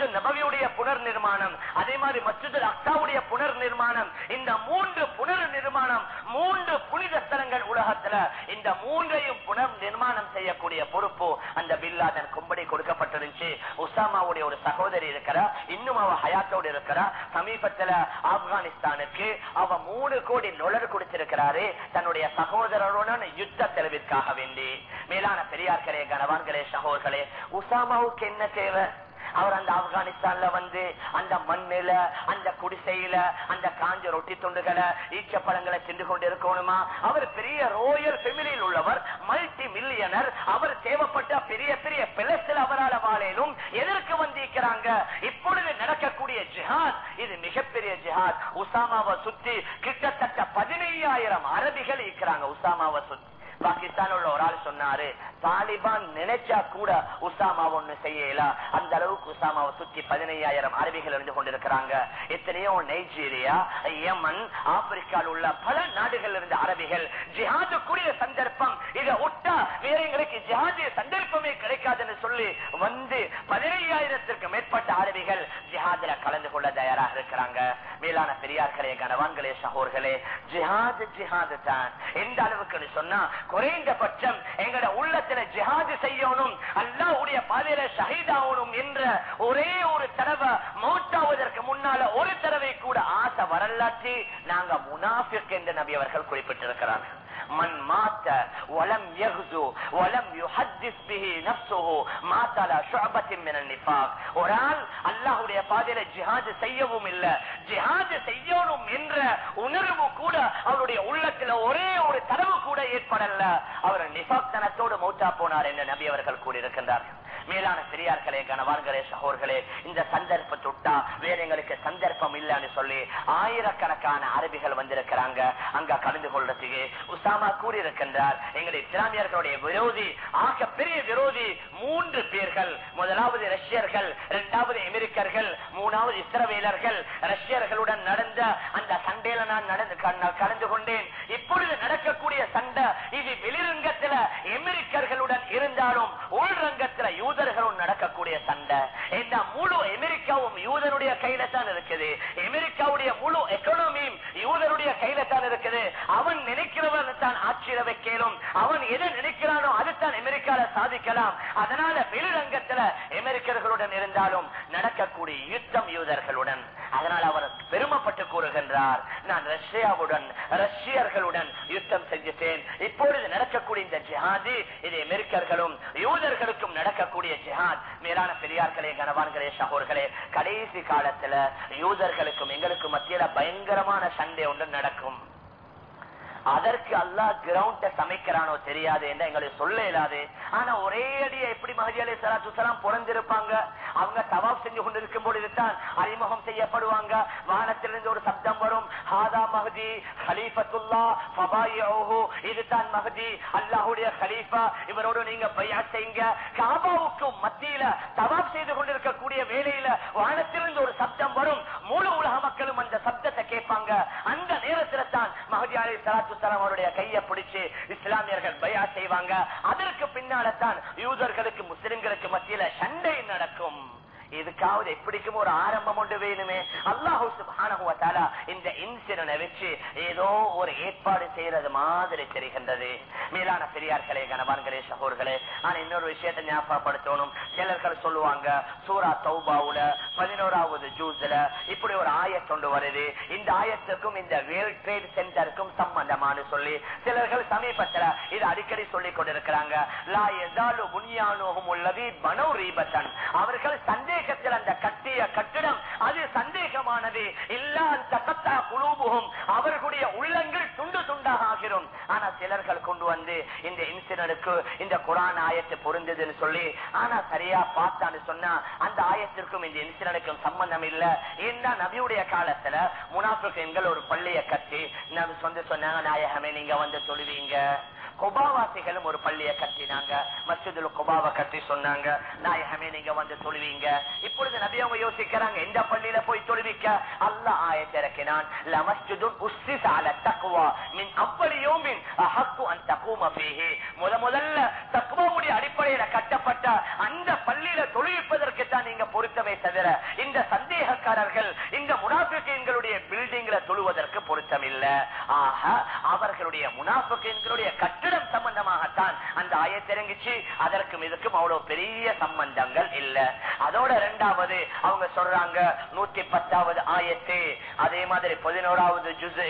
மஸ்ஜித் நபவியுடைய புனர் நிர்மாணம் அதே மாதிரி மஸ்ஜித் அக்ஸாவுடைய புனர் நிர்மாணம் இந்த மூன்று புனர் நிர்மாணம் மூன்று புனித ஸ்தலங்கள் உலகத்துல இந்த மூன்றையும் புனர் நிர்மாணம் செய்யக்கூடிய பொறுப்பு அந்த பில்லாதன் கும்படி கொடுக்கப்பட்டிருந்துச்சு. உசாமாவுடைய ஒரு சகோதரி இருக்கிறா இன்னும் அவ ஹயாத்தோடு இருக்கிறா. சமீபத்துல ஆப்கானிஸ்தானுக்கு அவ மூணு கோடி நொலர் கொடுத்திருக்கிறாரு. தன்னுடைய சகோதரருடன் யுத்த தெளிவிற்காக வேண்டி. மேலான பெரியார்களே கனவான்களே சகோதர்களே உசாமாவுக்கு என்ன தேவை? அவர் அந்த ஆப்கானிஸ்தான்ல வந்து அந்த மண்ணில அந்த குடிசையில அந்த காஞ்ச ரொட்டி துண்டுகளை ஈச்சப்பழங்களை சென்று கொண்டு இருக்கணுமா அவர் பெரிய ரோயல் பெமிலியில் உள்ளவர் மல்டி மில்லியனர் அவர் தேவைப்பட்ட பெரிய பெரிய பிளஸில் அவரால் வாழையிலும் எதற்கு வந்திருக்கிறாங்க? இப்பொழுது நடக்கக்கூடிய ஜிஹாத் இது மிகப்பெரிய ஜிஹாத். உசாமாவை சுத்தி கிட்டத்தட்ட பதினையாயிரம் அரபிகள் இருக்கிறாங்க உசாமாவை சுத்தி. பாகிஸ்தான் உள்ள ஒரு ஆள் சொன்னாரு தாலிபான் நினைச்சா கூட உசாமா ஒண்ணு செய்யல. அந்த அளவுக்கு உசாமாவை சுத்தி பதினையாயிரம் அருவிகள் இருந்து கொண்டிருக்கிறாங்க. எத்தனையோ நைஜீரியா யமன் ஆப்பிரிக்காவில் உள்ள பல நாடுகள் இருந்த அரபிகள் ஜிஹாதுக்குரிய சந்தர்ப்பம். இதை விட்டா வேற எங்களுக்கு ஜிஹாது சந்தர்ப்பமே கிடைக்காதுன்னு சொல்லி வந்து பதினையாயிரத்திற்கு மேற்பட்ட அரபிகள் ஜிஹாதுல கலந்து கொள்ள தயாராக இருக்கிறாங்க. மேலான பெரியார்களே கனவான்களே சகோர்களே ஜிஹாது ஜிஹாது தான். எந்த அளவுக்கு சொன்னா குறைந்தபட்சம் எங்கட உள்ளத்துல ஜிஹாது செய்யணும் அல்லாவுடைய பாதையில ஷஹீதாகணும் என்ற ஒரே ஒரு தடவை மௌத்தாவதற்கு முன்னால ஒரு தடவை கூட ஆசை வரலாற்றி நாங்க முனாஃபிக் என்று நபி அவர்கள் குறிப்பிட்டிருக்கிறார்கள். மண் மாத்த வலம் எஹ்சு வலம் யுஹத்திஸ் பிஹி நப்சுஹு மாத்தல ஷுஅபத்தின் மினன் நிஃபாக் ஒரு ஆள் அல்லாஹ்வுடைய பாதையில ஜிஹாத் செய்யவும் இல்ல ஜிஹாத் செய்யணும் என்ற உணர்வு கூட அவருடைய உள்ளத்துல ஒரே ஒரு தரவு கூட ஏற்படல அவர் நிஃபாக் தனத்தோடு மௌத்தா போனார் என்று நபி அவர்கள் கூறியிருக்கின்றார்கள் மேலான பெரியார்களே கணவான்களே சகோர்களே இந்த சந்தர்ப்பத்துட்டா வேற எங்களுக்கு சந்தர்ப்பம் இல்லைன்னு சொல்லி ஆயிரக்கணக்கான அரபிகள் வந்திருக்கிறாங்க. அங்க கலந்து கொள்றதுக்கு உசாமா கூறியிருக்கின்றார் எங்களுடைய இஸ்லாமியர்களுடைய விரோதி ஆக பெரிய விரோதி மூன்று பேர்கள் முதலாவது ரஷ்யர்கள் இரண்டாவது அமெரிக்கர்கள் மூணாவது இஸ்ரவேலர்கள் ரஷ்யர்களுடன் நடந்த அந்த சண்டையில நான் நடந்து கண்ண- கலந்து கொண்டேன். இப்பொழுது நடக்கக்கூடிய சண்டை இது வெளிரங்கத்தில் அமெரிக்கர்களுடன் இருந்தாலும் உள்ரங்கத்துல யூதர்களும் நடக்கக்கூடிய சண்டை. இந்த முழு அமெரிக்காவும் யூதனுடைய கையில தான் இருக்குது. அமெரிக்காவுடைய முழு எக்கனாமியும் யூதனுடைய கையில தான் இருக்குது. அவன் நினைக்கிறவன் தான் ஆட்சியில வைக்கலும். அவன் எது நினைக்கிறானோ அதுதான் அமெரிக்கால சாதிக்கலாம். அதனால வெளிரங்கத்துல அமெரிக்கர்களுடன் இருந்தாலும் நடக்கக்கூடிய யுத்தம் யூதர்களுடன். அதனால் அவர் பெருமைப்பட்டு கூறுகின்றார் நான் ரஷ்யாவுடன் ரஷ்யர்களுடன் யுத்தம் செஞ்சுட்டேன். இப்பொழுது நடக்கக்கூடிய இந்த ஜிஹாது இது அமெரிக்கர்களும் யூதர்களுக்கும் நடக்கக்கூடிய ஜிஹாத். மேலான பெரியார்களே கனவான்களே சகோர்களே கடைசி காலத்துல யூதர்களுக்கும் எங்களுக்கும் மத்தியில பயங்கரமான சண்டை ஒன்று நடக்கும். அதற்கு அல்லாஹ் கிரவுண்ட சமைக்கிறானோ தெரியாது என்று எங்களுக்கு சொல்ல இயலாது. ஆனா ஒரே அடியை எப்படி மஹதி அலி சலாத்து பிறந்திருப்பாங்க? அவங்க தவாப் செஞ்சு கொண்டிருக்கும் பொழுதுதான் அறிமுகம் செய்யப்படுவாங்க. வானத்திலிருந்து ஒரு சப்தம் வரும். ஹாதா மஹதி ஹலீஃபத்துல்லா இதுதான் மஹதி அல்லாஹுடைய ஹலீஃபா. இவரோடு நீங்க பையா செய்யுங்க. காபாவுக்கும் மத்தியில தவாப் செய்து கொண்டிருக்கக்கூடிய வேலையில வானத்திலிருந்து ஒரு சப்தம் வரும். முழு உலக மக்களும் அந்த சப்தத்தை கேட்பாங்க. அந்த நேரத்தில் தான் மஹதி அலி சலாத்து சலாம் அவருடைய கையை பிடிச்சு இஸ்லாமியர்கள் பயா செய்வாங்க. அதற்கு பின்னால தான் யூதர்களுக்கு முஸ்லிம்களுக்கு மத்தியில சண்டை நடக்கும். இதுக்காவது எப்படிக்கும் ஒரு ஆரம்பம் ஒன்று வேணுமே. அல்லாஹூ சுப்ஹானஹு இந்த இன்சிடனை வச்சு ஏதோ ஒரு ஏற்பாடு செய்யறது மாதிரி தெரிகின்றது. மேலான பெரியார்களே கணவான்களே சகோர்களே ஆனா இன்னொரு விஷயத்தை ஞாபகப்படுத்தணும். சிலர்கள் சொல்லுவாங்க சூரா தௌபாவுல பதினோராவது ஜூஸ்ல இப்படி ஒரு ஆயத்தொண்டு வருது. இந்த ஆயத்துக்கும் இந்த வேர்ல்ட் ட்ரேட் சென்டருக்கும் சம்பந்தமானு சொல்லி சிலர்கள் சமீபத்துல இது அடிக்கடி சொல்லிக் கொண்டிருக்கிறாங்க. அவர்கள் சந்தேக சந்தேகத்தில் அந்த கட்டிய கட்டிடம் அது சந்தேகமானது. இல்லா தகத்தா குழுபுகும் அவர்களுடைய உள்ளங்கள் துண்டு துண்டாக ஆகிறோம் ஆனா சிலர்கள் கொண்டு வந்து இந்த இன்சிடனுக்கு இந்த குரான் ஆயத்து பொருந்ததுன்னு சொல்லி ஆனா சரியா பார்த்தான்னு சொன்னா அந்த ஆயத்திற்கும் இந்த இன்சிடனுக்கும் சம்பந்தம் இல்ல. ஏன்னா நபியுடைய காலத்துல முனாஃபிகன்கள் ஒரு பள்ளியை கட்டி நபி சொந்த சொன்னாங்க நாயகமே நீங்க வந்து தொழுவீங்க. குபாவாசிகளும் ஒரு பள்ளியை கட்டினாங்க. மஸ்ஜிதுல குபாவை கட்டி சொன்னாங்க. நாயகமே நீங்க வந்து தொழுவீங்க. இப்பொழுது நபி அவங்க யோசிக்கிறாங்க எந்த பள்ளியில போய் தொழுவிக்க. அல்ல ஆயத்திறக்கினான் முத முதல்ல தக்வாவுடைய அடிப்படையில கட்டப்பட்ட அந்த பள்ளியில தொழுவிப்பதற்கு தான் நீங்க பொருத்தமே தவிர இந்த சந்தேகக்காரர்கள் இந்த முனாஃபிகீன்களுடைய பில்டிங்ல தொழுவதற்கு பொருத்தம் இல்லை ஆக அவர்களுடைய முனாஃபிகீன்களுடைய கட்டிடம் சம்பந்தமாகத்தான் அந்த ஆயத்திறங்கிச்சு அதற்கும் இதுக்கும் அவ்வளவு பெரிய சம்பந்தங்கள் இல்ல. அதோட இரண்டாவது அவங்க சொல்றாங்க நூத்தி பத்தாவது ஆயத்து. அதே மாதிரி பதினோராவது ஜுசு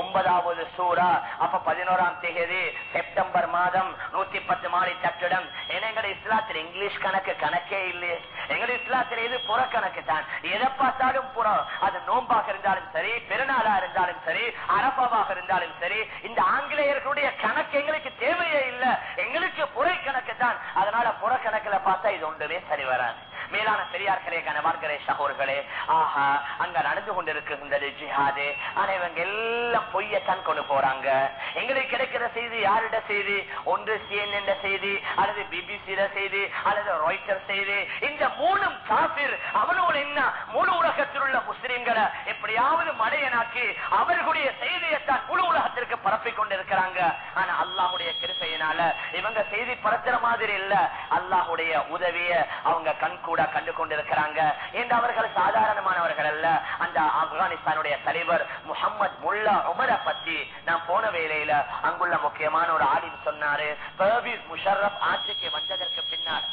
ஒன்பதாவது சூரா அப்ப பதினோராம் தேதி செப்டம்பர் மாதம் நூத்தி பத்து மாடி தட்டிடம். ஏன்னா எங்கட இஸ்லாத்துல இங்கிலீஷ் கணக்கு கணக்கே இல்லையே. எங்கட இஸ்லாத்தில் இது புற கணக்கு தான்? எதை பார்த்தாலும் புறம் அது நோன்பாக இருந்தாலும் சரி பெருநாளா இருந்தாலும் சரி அரபாவாக இருந்தாலும் சரி இந்த ஆங்கிலேயர்களுடைய கணக்கு எங்களுக்கு தேவையே இல்லை. எங்களுக்கு புறை கணக்கு தான். அதனால புறக்கணக்கில் பார்த்தா இது ஒன்றுமே சரி வராது. மேலான பெரியார்களே கனவான்களே சகோர்களே ஆஹா அங்க நடந்து கொண்டிருக்கின்றது ஜிஹாது. ஆனா இவங்க எல்லாம் பொய்யத்தான் கொண்டு போறாங்க. எங்களுக்கு கிடைக்கிற செய்தி யாரிட செய்தி? ஒன்று சிஎன்என் செய்தி அல்லது பிபிசி செய்தி அல்லது ராய்டர் செய்தி. இந்த மூணும் காபிர் அவனோட என்ன? முழு உலகத்தில் உள்ள முஸ்லிம்களை எப்படியாவது மடையனாக்கி அவர்களுடைய செய்தியைத்தான் முழு உலகத்திற்கு பரப்பிக் கொண்டிருக்கிறாங்க. ஆனா அல்லாஹுடைய கிருப்பையினால இவங்க செய்தி பரத்துற மாதிரி இல்ல. அல்லாஹுடைய உதவிய அவங்க கண்கூட கூட கண்டு கொண்டிருக்கிறாங்க என்று அவர்கள் சாதாரணமானவர்கள் அல்ல? அந்த ஆப்கானிஸ்தானுடைய தலைவர் முகமது முல்லா உமரை பத்தி நான் போன வேளையில அங்குள்ள முக்கியமான ஒரு ஆடின்னு சொன்னாரு. பர்வீஸ் முஷர்ரப் ஆட்சிக்கு வந்ததற்கு பின்னால்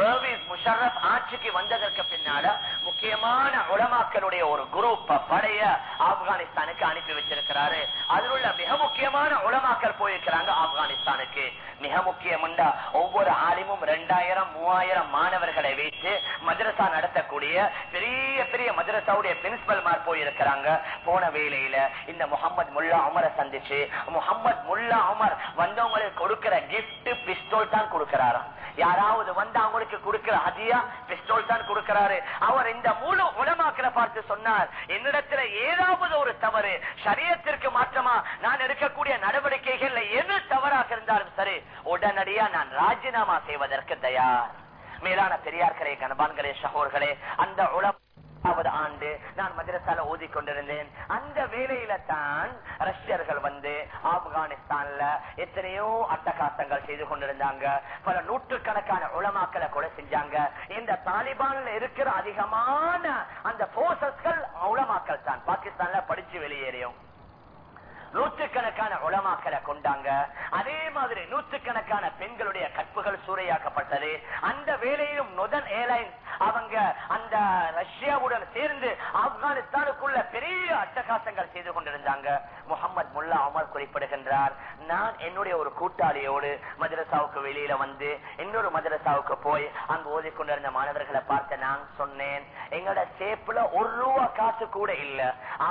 பர்வீஸ் முஷரப் ஆட்சிக்கு வந்ததற்கு பின்னால முக்கியமான உலமாக்களுடைய ஒரு குரூப் படைய ஆப்கானிஸ்தானுக்கு அனுப்பி வச்சிருக்கிறாரு. அதில் உள்ள மிக முக்கியமான உலமாக்கள் போயிருக்கிறாங்க ஆப்கானிஸ்தானுக்கு. மிக முக்கியம்டா ஒவ்வொரு ஆலிமும் ரெண்டாயிரம் மூவாயிரம் மாணவர்களை வைத்து மதரசா நடத்தக்கூடிய பெரிய பெரிய மதரசாவுடைய பிரின்சிபல் மார் போயிருக்கிறாங்க. போன வேலையில இந்த முகமது முல்லா உமரை சந்திச்சு முகமது முல்லா உமர் வந்தவங்களுக்கு கொடுக்கிற கிஃப்ட் பிஸ்டோல் தான் கொடுக்கிறாராம். யாராவது வந்து அவங்களுக்கு கொடுக்கிற ஹதியா பிஸ்டோல் தான் கொடுக்கிறாரு. அவர் இந்த முழு உலமாக்களை பார்த்து சொன்னார் என்னிடத்துல ஏதாவது ஒரு தவறு சரியத்திற்கு மாற்றமா நான் எடுக்கக்கூடிய நடவடிக்கைகள்ல எது தவறாக இருந்தாலும் சரி உடனடியா நான் ராஜினாமா செய்வதற்கு தயார். மேலான பெரியார்களே கணபான்களே சகோர்களே அந்த உலக ஆவது ஆண்டு நான் மதரசால ஓதி கொண்டிருந்தேன் அந்த வேலையில தான் ரஷ்யர்கள் வந்து ஆப்கானிஸ்தான்ல எத்தனையோ அட்டகாசங்கள் செய்து கொண்டிருந்தாங்க. பல நூற்றுக்கணக்கான உளமாக்களை கொலை செஞ்சாங்க. இந்த தாலிபான்ல இருக்கிற அதிகமான அந்த போர்சஸ்கள் உளமாக்கல் தான் பாகிஸ்தான்ல படிச்சு வெளியேறியும். நூற்றுக்கணக்கான உளமாக்களை கொண்டாங்க. அதே மாதிரி நூற்றுக்கணக்கான பெண்களுடைய கற்புகள் சூறையாக்கப்பட்டது. அந்த வேலையிலும் நொதன் ஏர்லைன்ஸ் அவங்க அந்த ரஷ்யாவுடன் சேர்ந்து ஆப்கானிஸ்தானுக்குள்ள பெரிய அட்டகாசங்கள் செய்து கொண்டிருந்தாங்க. முகமது முல்லா அமர் குறிப்பிடுகின்றார் நான் என்னுடைய ஒரு கூட்டாளியோடு மதரசாவுக்கு வெளியில வந்து இன்னொரு மதரசாவுக்கு போய் அங்கு ஓதிக்கொண்டிருந்த மாணவர்களை பார்த்து நான் சொன்னேன் எங்களோட சேப்புல ஒரு ரூபா காசு கூட இல்ல.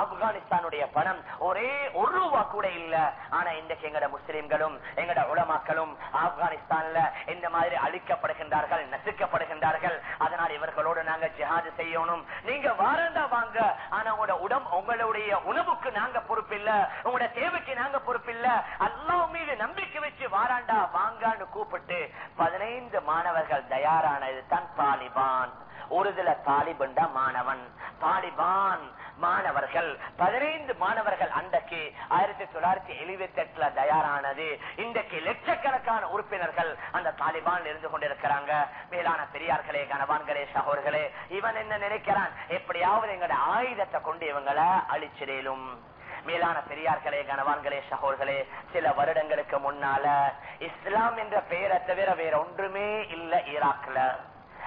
ஆப்கானிஸ்தானுடைய பணம் ஒரே ஒரு ரூபா கூட இல்ல. ஆனா இன்றைக்கு எங்கட முஸ்லிம்களும் எங்கட உலமாக்களும் ஆப்கானிஸ்தான்ல இந்த மாதிரி அழிக்கப்படுகின்றார்கள் நசுக்கப்படுகின்றார்கள். அதனால் இவர்களோடு நாங்க ஜிஹாது செய்யணும். நீங்க வாரண்டா வாங்க. ஆனா உங்களோட உடம் உங்களுடைய உணவுக்கு நாங்க பொறுப்பில்ல. உங்களோட தேவைக்கு நாங்க பொறுப்பில்ல. அல்லா மீது நம்பிக்கை வச்சு வாராண்டா வாங்கான்னு கூப்பிட்டு பதினைந்து மாணவர்கள் தயாரானது தான் தாலிபான். ஒரு சில தாலிபண்டா மாணவன். தாலிபான் மாணவர்கள் பதினைந்து மாணவர்கள் அன்றைக்கு ஆயிரத்தி தொள்ளாயிரத்தி எழுபத்தி எட்டுல தயாரானது. இன்றைக்கு லட்சக்கணக்கான உறுப்பினர்கள் அந்த தாலிபான் இருந்து கொண்டிருக்கிறாங்க. மேலான பெரியார்களே கனவான்களே சகோர்களே இவன் என்ன நினைக்கிறான்? எப்படியாவது எங்களோட ஆயுதத்தை கொண்டு இவங்களை அழிச்சிடலும். மேலான பெரியார்களே கனவான்களே சகோர்களே சில வருடங்களுக்கு முன்னால இஸ்லாம் என்ற பெயரை தவிர வேற ஒன்றுமே இல்ல ஈராக்ல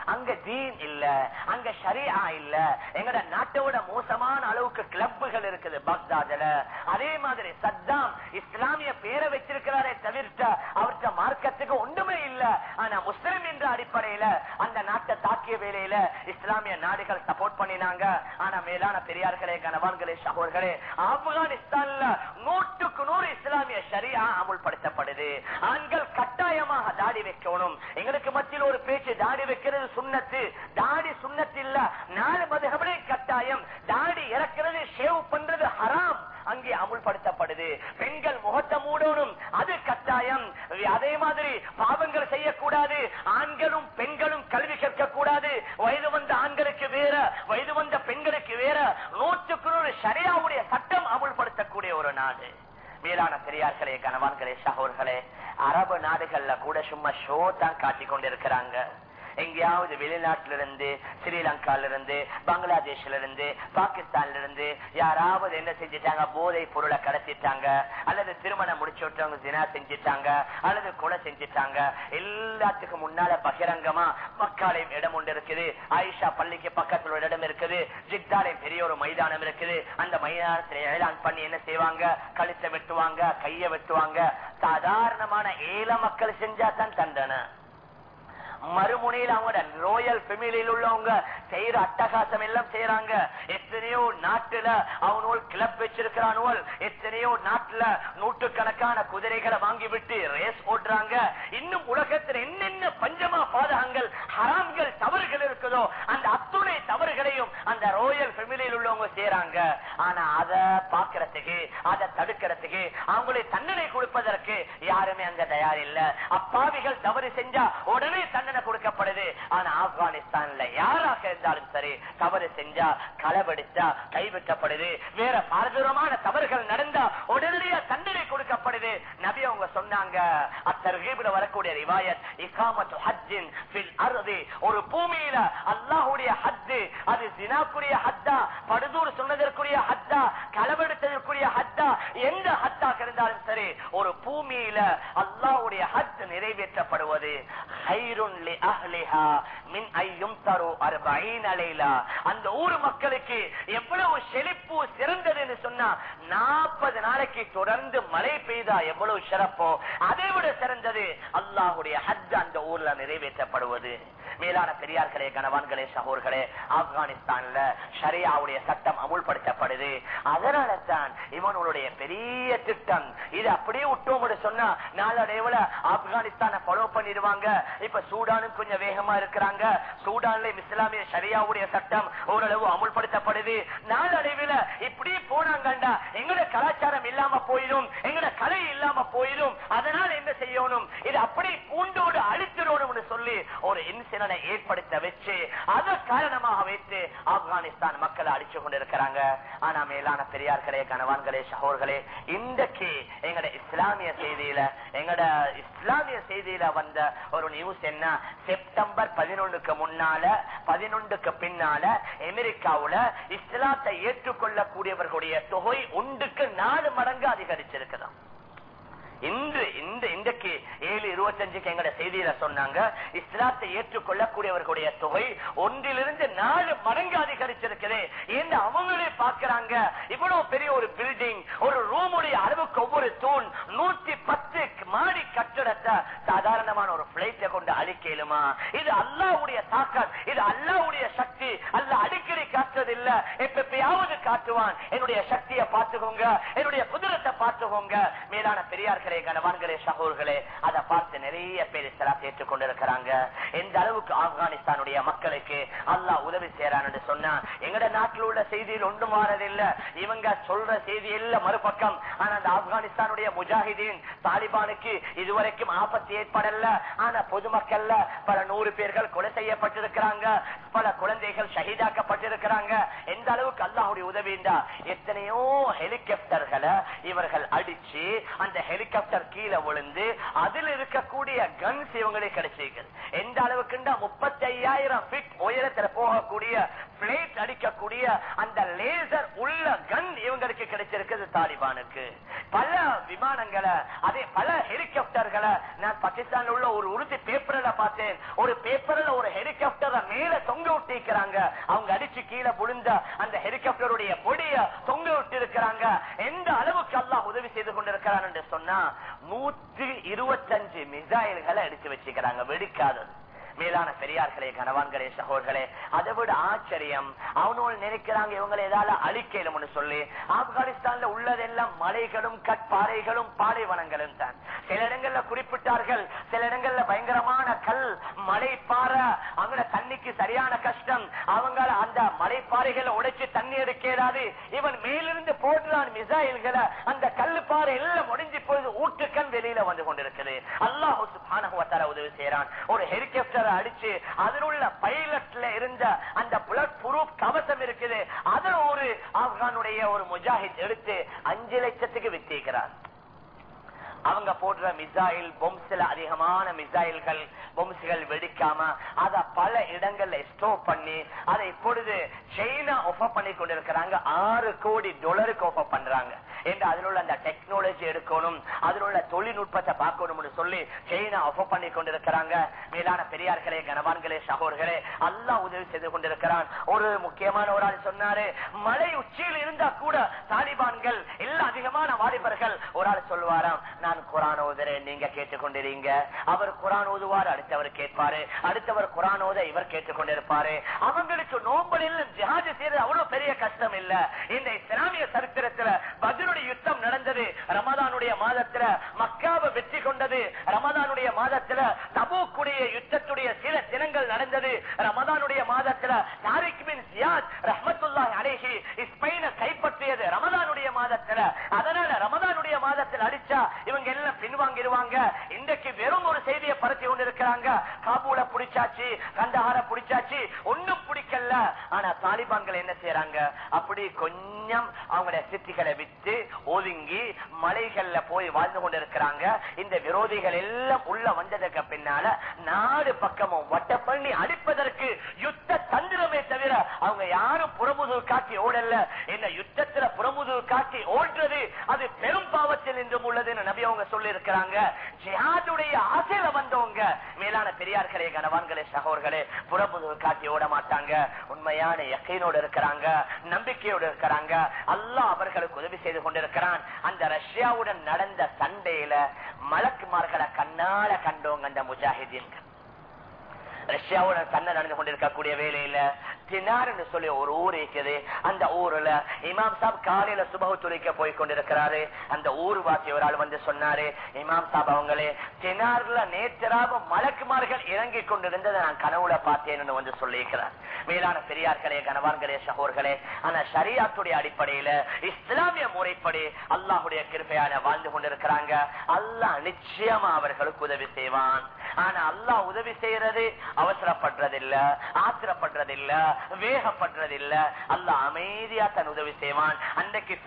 அங்க தீன் இல்ல அங்க ஷரியா இல்ல. எங்கட நாட்டோட மோசமான அளவுக்கு கிளப்புகள் இருக்குது பக்தாதுல. அதே மாதிரி சத்தாம் இஸ்லாமிய பேரை வச்சிருக்கிறாரே தவிர்த்த அவர்கிட்ட மார்க்கத்துக்கு ஒன்றுமே இல்ல. ஆனா முஸ்லிம் என்ற அடிப்படையில அந்த நாட்டை தாக்கிய வேலையில இஸ்லாமிய நாடுகள் சப்போர்ட் பண்ணினாங்க. ஆனா மேலான பெரியார்களே கனவான்களே சகோர்களே ஆப்கானிஸ்தான்ல நூற்றுக்கு நூறு இஸ்லாமிய சரியா அமுல்படுத்தப்படுது. ஆண்கள் கட்டாயமாக தாடி வைக்கணும். எங்களுக்கு மத்தியில் ஒரு பேச்சு தாடி வைக்கிறது சுண்ணத்து. தாடி சுண்ணத்து இல்ல. நாலு மதுகபடி கட்டாயம். தாடி இறக்கிறது ஷேவ் பண்றது ஹராம். அங்கே அமுல்படுத்தப்படுது. பெண்கள் முகத்தை மூடணும். அது கட்டாயம். அதே மாதிரி பாவங்கள் செய்யக்கூடாது. ஆண்களும் பெண்களும் கல்வி கேட்க கூடாது வயது வந்த ஆண்களுக்கு வேற வயது வந்த பெண்களுக்கு வேற. நூற்றுக்கு நூறு சரியாவுடைய சட்டம் அமுல்படுத்தக்கூடிய ஒரு நாடு. மேலான பெரியார்களே கணவான்களே சகோர்களே அரபு நாடுகள்ல கூட சும்மா ஷோ தான் காட்டிக் கொண்டிருக்கிறாங்க. எங்கேயாவது வெளிநாட்டில இருந்து ஸ்ரீலங்கால இருந்து பங்களாதேஷ்ல இருந்து பாகிஸ்தான்ல இருந்து யாராவது என்ன செஞ்சிட்டாங்க? போதை பொருளை கடத்திட்டாங்க. அல்லது திருமணம் முடிச்சு விட்டவங்க தினா செஞ்சிட்டாங்க. அல்லது கொலை செஞ்சிட்டாங்க. எல்லாத்துக்கும் முன்னால பகிரங்கமா மக்காலயம் இடம் ஒன்று இருக்குது. ஆயிஷா பள்ளிக்கு பக்கத்துல ஒரு இடம் இருக்குது. ஜித்தாலயம் பெரிய ஒரு மைதானம் இருக்குது. அந்த மைதானத்துல ஏலான் பண்ணி என்ன செய்வாங்க? கழுத்தை வெட்டுவாங்க கையை வெட்டுவாங்க. சாதாரணமான ஏழை மக்கள் செஞ்சா தான் தண்டனை. மறுமுனையில் அவங்களோட ரோயல் பெமிலியில் உள்ளவங்க செய்யற அட்டகாசம் எல்லாம் செய்யறாங்க எத்தனையோ நாட்டுல அவனோல் கிளப் வச்சிருக்கிறானுவல் எத்தனையோ நாட்டுல நூற்றுக்கணக்கான குதிரைகளை வாங்கி விட்டு ரேஸ் ஓட்டுறாங்க. இன்னும் உலகத்தில் என்னென்ன பஞ்சமா பாதகங்கள் ஹராம்கள் தவறுகள் இருக்குதோ அந்த அத்துணை தவறுகளையும் அந்த ரோயல் பெமிலியில் உள்ளவங்க செய்யறாங்க ஆனா அத பாக்குறதுக்கு அதை தடுக்கிறதுக்கு அவங்களை தண்டனை கொடுப்பதற்கு யாருமே அங்க தயார் இல்ல. அப்பாவிகள் தவறு செஞ்சா உடனே தண்டனை தண்டனை கொடுக்கப்படுது. ஆனா ஆப்கானிஸ்தான்ல யாராக இருந்தாலும் சரி தவறு செஞ்சா களவெடுத்தா கைவிட்டப்படுது. வேற பாரதூரமான தவறுகள் நடந்தா உடனடியா தண்டனை கொடுக்கப்படுது. நபி அவங்க சொன்னாங்க அத்தர்கீபில வரக்கூடிய ரிவாயத் இகாமத்து ஹஜ்ஜின் ஃபில் ஒரு பூமியில அல்லாஹுடைய ஹஜ் அது ஜினாக்குரிய ஹத்தா படுதூர் சொன்னதற்குரிய ஹத்தா களவெடுத்ததற்குரிய ஹத்தா எந்த ஹத்தாக இருந்தாலும் சரி ஒரு பூமியில அல்லாஹுடைய ஹஜ் நிறைவேற்றப்படுவது. ஹைருன் லி அஹ்லிஹா மின் ஐயும் அந்த ஊர் மக்களுக்கு எவ்வளவு செழிப்பு சிறந்ததுன்னு சொன்னா நாற்பது நாளைக்கு தொடர்ந்து மழை பெய்தா எவ்வளவு சிறப்போ அதை விட சிறந்தது அல்லாஹுடைய ஹஜ் அந்த ஊர்ல நிறைவேற்றப்படுவது. மேலான பெரியார்களே கணவான்களே சகோர்களே ஆப்கானிஸ்தான்ல ஷரியாவுடைய சட்டம் அமுல்படுத்தப்படுது. அதனால தான் இவனுடைய பெரிய திட்டம். இது அப்படியே விட்டோம் சொன்னா நாளடைவுல ஆப்கானிஸ்தான ஃபாலோ பண்ணிடுவாங்க. இப்ப சூடானும் கொஞ்சம் வேகமா இருக்கிறாங்க. சூடான்ல இஸ்லாமிய சரியாவுடைய சட்டம் ஓரளவு அமுல்படுத்தப்படுது. நாளடைவில் இப்படி போனாங்கண்டா எங்கட கலாச்சாரம் இல்லாம போயிடும் எங்கட கலை இல்லாம போயிடும் அதனால என்ன செய்யணும்? இது அப்படி பூண்டோடு அழித்திடணும்னு சொல்லி ஒரு இன்சிடனை ஏற்படுத்த வச்சு அத காரணமாக வைத்து ஆப்கானிஸ்தான் மக்களை அடிச்சு கொண்டிருக்கிறாங்க. ஆனா மேலான பெரியார்களே கணவான்களே சகோர்களே இன்றைக்கு எங்கட இஸ்லாமிய செய்தியில எங்கட இஸ்லாமிய செய்தியில வந்த ஒரு நியூஸ் என்ன? செப்டம்பர் பதினொன்று பதினொன்னுக்கு முன்னால பதினொன்றுக்கு பின்னால அமெரிக்காவுல இஸ்லாத்தை ஏற்றுக்கொள்ளக்கூடியவர்களுடைய தொகை ஒன்றுக்கு நாலு மடங்கு அதிகரிச்சிருக்கிறான் இன்று இந்த இன்றைக்கு ஏழு இருபத்தஞ்சுக்கு எங்கட செய்தியில சொன்னாங்க. இஸ்லாத்தை ஏற்றுக்கொள்ளக்கூடியவர்களுடைய தொகை ஒன்றிலிருந்து நாலு மடங்கு அதிகரிச்சிருக்குது. என்று அவங்களே பார்க்கிறாங்க. இவ்வளவு பெரிய ஒரு பில்டிங் ஒரு ரூமுடைய அளவுக்கு ஒவ்வொரு தூண் நூத்தி பத்து மாடி கட்டிடத்தை சாதாரணமான ஒரு பிளைட்டை கொண்டு அழிக்கலுமா? இது அல்லாவுடைய தாக்கம் இது அல்லாவுடைய சக்தி. அல்ல அடிக்கடி காட்டுறது இல்ல எப்பயாவது காட்டுவான். என்னுடைய சக்தியை பார்த்துக்கோங்க. என்னுடைய குதிரத்தை பார்த்துக்கோங்க. மேலான பெரியார்கள் கனவான்களே சகோர்களே அதை பார்த்து நிறைய பேர் இஸ்லாம் ஏற்றுக் கொண்டிருக்கிறாங்க எந்த அளவுக்கு ஆப்கானிஸ்தானுடைய மக்களுக்கு அல்லா உதவி செய்யறான்னு சொன்னா எங்கட நாட்டில் உள்ள செய்தியில் ஒன்றும் மாறதில்லை. இவங்க சொல்ற செய்தி இல்ல மறுபக்கம். ஆனா அந்த ஆப்கானிஸ்தானுடைய முஜாஹிதீன் தாலிபானுக்கு இதுவரைக்கும் ஆபத்து ஏற்படல. ஆனா பொதுமக்கள்ல பல நூறு பேர்கள் கொலை செய்யப்பட்டிருக்கிறாங்க. பல குழந்தைகள் ஷஹீதாக்கப்பட்டிருக்கிறாங்க. எந்த அளவுக்கு அல்லாஹுடைய உதவிண்டா எத்தனையோ ஹெலிகாப்டர்களை இவர்கள் அடிச்சு அந்த ஹெலிகாப்டர் கீழே விழுந்து அதில் இருக்கக்கூடிய கன்ஸ் இவங்களுக்கு கிடைச்சிருக்கு எந்த அளவுக்குண்டா? முப்பத்தி ஐயாயிரம் பிட் உயரத்துல போகக்கூடிய பிளேட் அடிக்கக்கூடிய அந்த லேசர் உள்ள கன் இவங்களுக்கு கிடைச்சிருக்கு தாலிபானுக்கு. பல விமானங்களை அதே பல ஹெலிகாப்டர்களை நான் பாகிஸ்தான் உள்ள ஒரு உறுதி பேப்பர்ல பார்த்தேன். ஒரு பேப்பர்ல ஒரு ஹெலிகாப்டரை மேல தொங்க விட்டிருக்கிறாங்க. அவங்க அடிச்சு கீழே விழுந்த அந்த ஹெலிகாப்டருடைய பொடிய தொங்க விட்டு இருக்கிறாங்க எந்த அளவுக்கு எல்லாம் உதவி செய்து கொண்டிருக்கிறான் என்று சொன்னா நூத்தி இருபத்தஞ்சு மிசைல்களை அடிச்சு வச்சுக்கிறாங்க. வெடிக்காதது. மேலான பெரியார்களே கனவான்களே சகோதர்களே அதை விட ஆச்சரியம். அவனோடு நினைக்கிறாங்க இவங்களை ஏதாவது அழிக்கலும்னு சொல்லி ஆப்கானிஸ்தான்ல உள்ளதெல்லாம் மலைகளும் கட்பாறைகளும் பாலைவனங்களும் தான். சில இடங்கள்ல குறிப்பிட்டார்கள் சில இடங்கள்ல பயங்கரமான கல் மலைப்பாறை அவங்க தண்ணிக்கு சரியான கஷ்டம். அவங்க அந்த மலைப்பாறைகளை உடைச்சு தண்ணி எடுக்கிறாது இவன் மேலிருந்து போடுறான் மிசைல்களை அந்த கல்லு பாறை எல்லாம் முடிஞ்சு போய் ஊட்டுக்கண் வெளியில வந்து கொண்டிருக்குது. அல்லாஹு உதவி செய்யறான் ஒரு ஹெலிகாப்டர் அடிச்சு அதில் உள்ள பைலட்ல இருந்த அந்த புலட் புரூப் கவசம் இருக்குது. அதில் ஒரு ஆப்கானுடைய ஒரு முஜாஹித் எடுத்து அஞ்சு லட்சத்துக்கு வித்திருக்கிறார் அவங்க போடுற மிசைல் பொம்ஸ்ல அதிகமான மிசைல்கள் பொம்ஸ்கள் வெடிக்காம அத பல இடங்கள்ல ஸ்டோர் பண்ணி அதை இப்பொழுது சைனா ஒஃபர் பண்ணி கொண்டிருக்கிறாங்க. ஆறு கோடி டாலருக்கு ஒஃபர் பண்றாங்க. என்று அதில் உள்ள அந்த டெக்னாலஜி எடுக்கணும் அதில் உள்ள தொழில்நுட்பத்தை பார்க்கணும்னு சொல்லி சைனா அஃபோ பண்ணி கொண்டிருக்கிறாங்க. மேலான பெரியார்களே கனவான்களே சகோர்களே அல்லாஹ் உதவி செய்து கொண்டிருக்கிறான். ஒரு முக்கியமான ஒரு ஆள் சொன்னாரு மலை உச்சியில் இருந்தா கூட தாலிபான்கள் எல்லா அதிகமான வாலிபர்கள் ஒரு ஆள் சொல்வாராம் நான் குரான் ஓதுறேன் நீங்க கேட்டுக்கொண்டிருங்க அவர் குரான் ஓதுவார் அடுத்தவர் கேட்பாரு. அடுத்தவர் குரான் ஓத இவர் கேட்டுக்கொண்டிருப்பாரு. அவங்களுக்கு நோம்பலில் ஜிஹாது செய்யறது அவ்வளவு பெரிய கஷ்டம் இல்ல. இந்த இஸ்லாமிய சரித்திரத்துல எப்படி யுத்தம் நடந்தது? ரமதானுடைய மாதத்துல மக்காவை வெற்றி கொண்டது. ரமதானுடைய மாதத்துல தபூக்குடைய யுத்தத்துடைய சில தினங்கள் நடந்தது. ரமதானுடைய மாதத்துல தாரிக் பின் ஜியாத் ரஹ்மத்துல்லாஹி அலைஹி ஸ்பெயினை கைப்பற்றியது ரமதானுடைய மாதத்துல. அதனால ரமதானுடைய மாதத்தில் அடிச்சா இவங்க எல்லாம் பின்வாங்கிடுவாங்க. இன்றைக்கு வெறும் ஒரு செய்தியை பரத்தி கொண்டிருக்கிறாங்க. காபூல பிடிச்சாச்சு கண்டஹார பிடிச்சாச்சு ஒன்னும் பிடிக்கல. ஆனா தாலிபான்கள் என்ன செய்யறாங்க அப்படி கொஞ்சம் அவங்களுடைய சித்திகளை விட்டு ஒதுங்கி மலைகள்ல போய் வாழ்ந்து கொண்டிருக்கிறாங்க. இந்த விரோதிகள் எல்லாம் உள்ள வந்ததுக்கு பின்னால நாடு பக்கமும் வட்ட பண்ணி அடிப்பதற்கு யுத்த தந்திரமே தவிர அவங்க யாரும் புறமுதுகு காட்டி ஓடல. என்ன யுத்தத்துல புறமுதுகு காட்டி ஓடுறது அது பெரும் பாவத்தில் என்றும் உள்ளதுன்னு நபி அவங்க சொல்லி இருக்கிறாங்க ஜியாதுடைய ஆசையில வந்தவங்க மேலான பெரியார்களே கனவான்களே சகோர்களே புறமுதுகு காட்டி ஓட மாட்டாங்க. உண்மையான யக்கீனோடு இருக்கிறாங்க நம்பிக்கையோடு இருக்கிறாங்க. அல்லாஹ் அவர்களுக்கு உதவி செய்து கொண்டிருக்கிறான். அந்த ரஷ்யாவுடன் நடந்த சண்டையில மலக்குமார்களை கண்ணால கண்டோங்க அந்த முஜாஹிதீன்கள். ரஷ்யாவுடன் சண்டை நடந்து கொண்டிருக்கக்கூடிய வேலையில தினார் சொல்லி ஒரு ஊர் இருக்குது. அந்த ஊர்ல இமாம் சாப் காலையில சுபகு துளிக்க போய் கொண்டிருக்கிறாரு. அந்த ஊர் வாசி ஒரு ஆள் வந்து சொன்னாரு இமாம் சாப் அவங்களே தினார்ல நேற்றராக மலக்குமார்கள் இறங்கி கொண்டிருந்ததை நான் கனவுல பார்த்தேன்னு வந்து சொல்லியிருக்கிறார். மேலான பெரியார்களே கனவான்களே சகோர்களே ஆனா ஷரியாத்துடைய அடிப்படையில இஸ்லாமிய முறைப்படி அல்லாஹுடைய கிருப்பையான வாழ்ந்து கொண்டிருக்கிறாங்க. அல்லாஹ் நிச்சயமா அவர்களுக்கு உதவி செய்வான். ஆனா அல்லாஹ் உதவி செய்யறது அவசரப்படுறதில்ல ஆத்திரப்படுறதில்ல வேகப்படுறதில்ல. அல்ல அமைதியா தன் உதவி செய்வான். அன்றைக்கு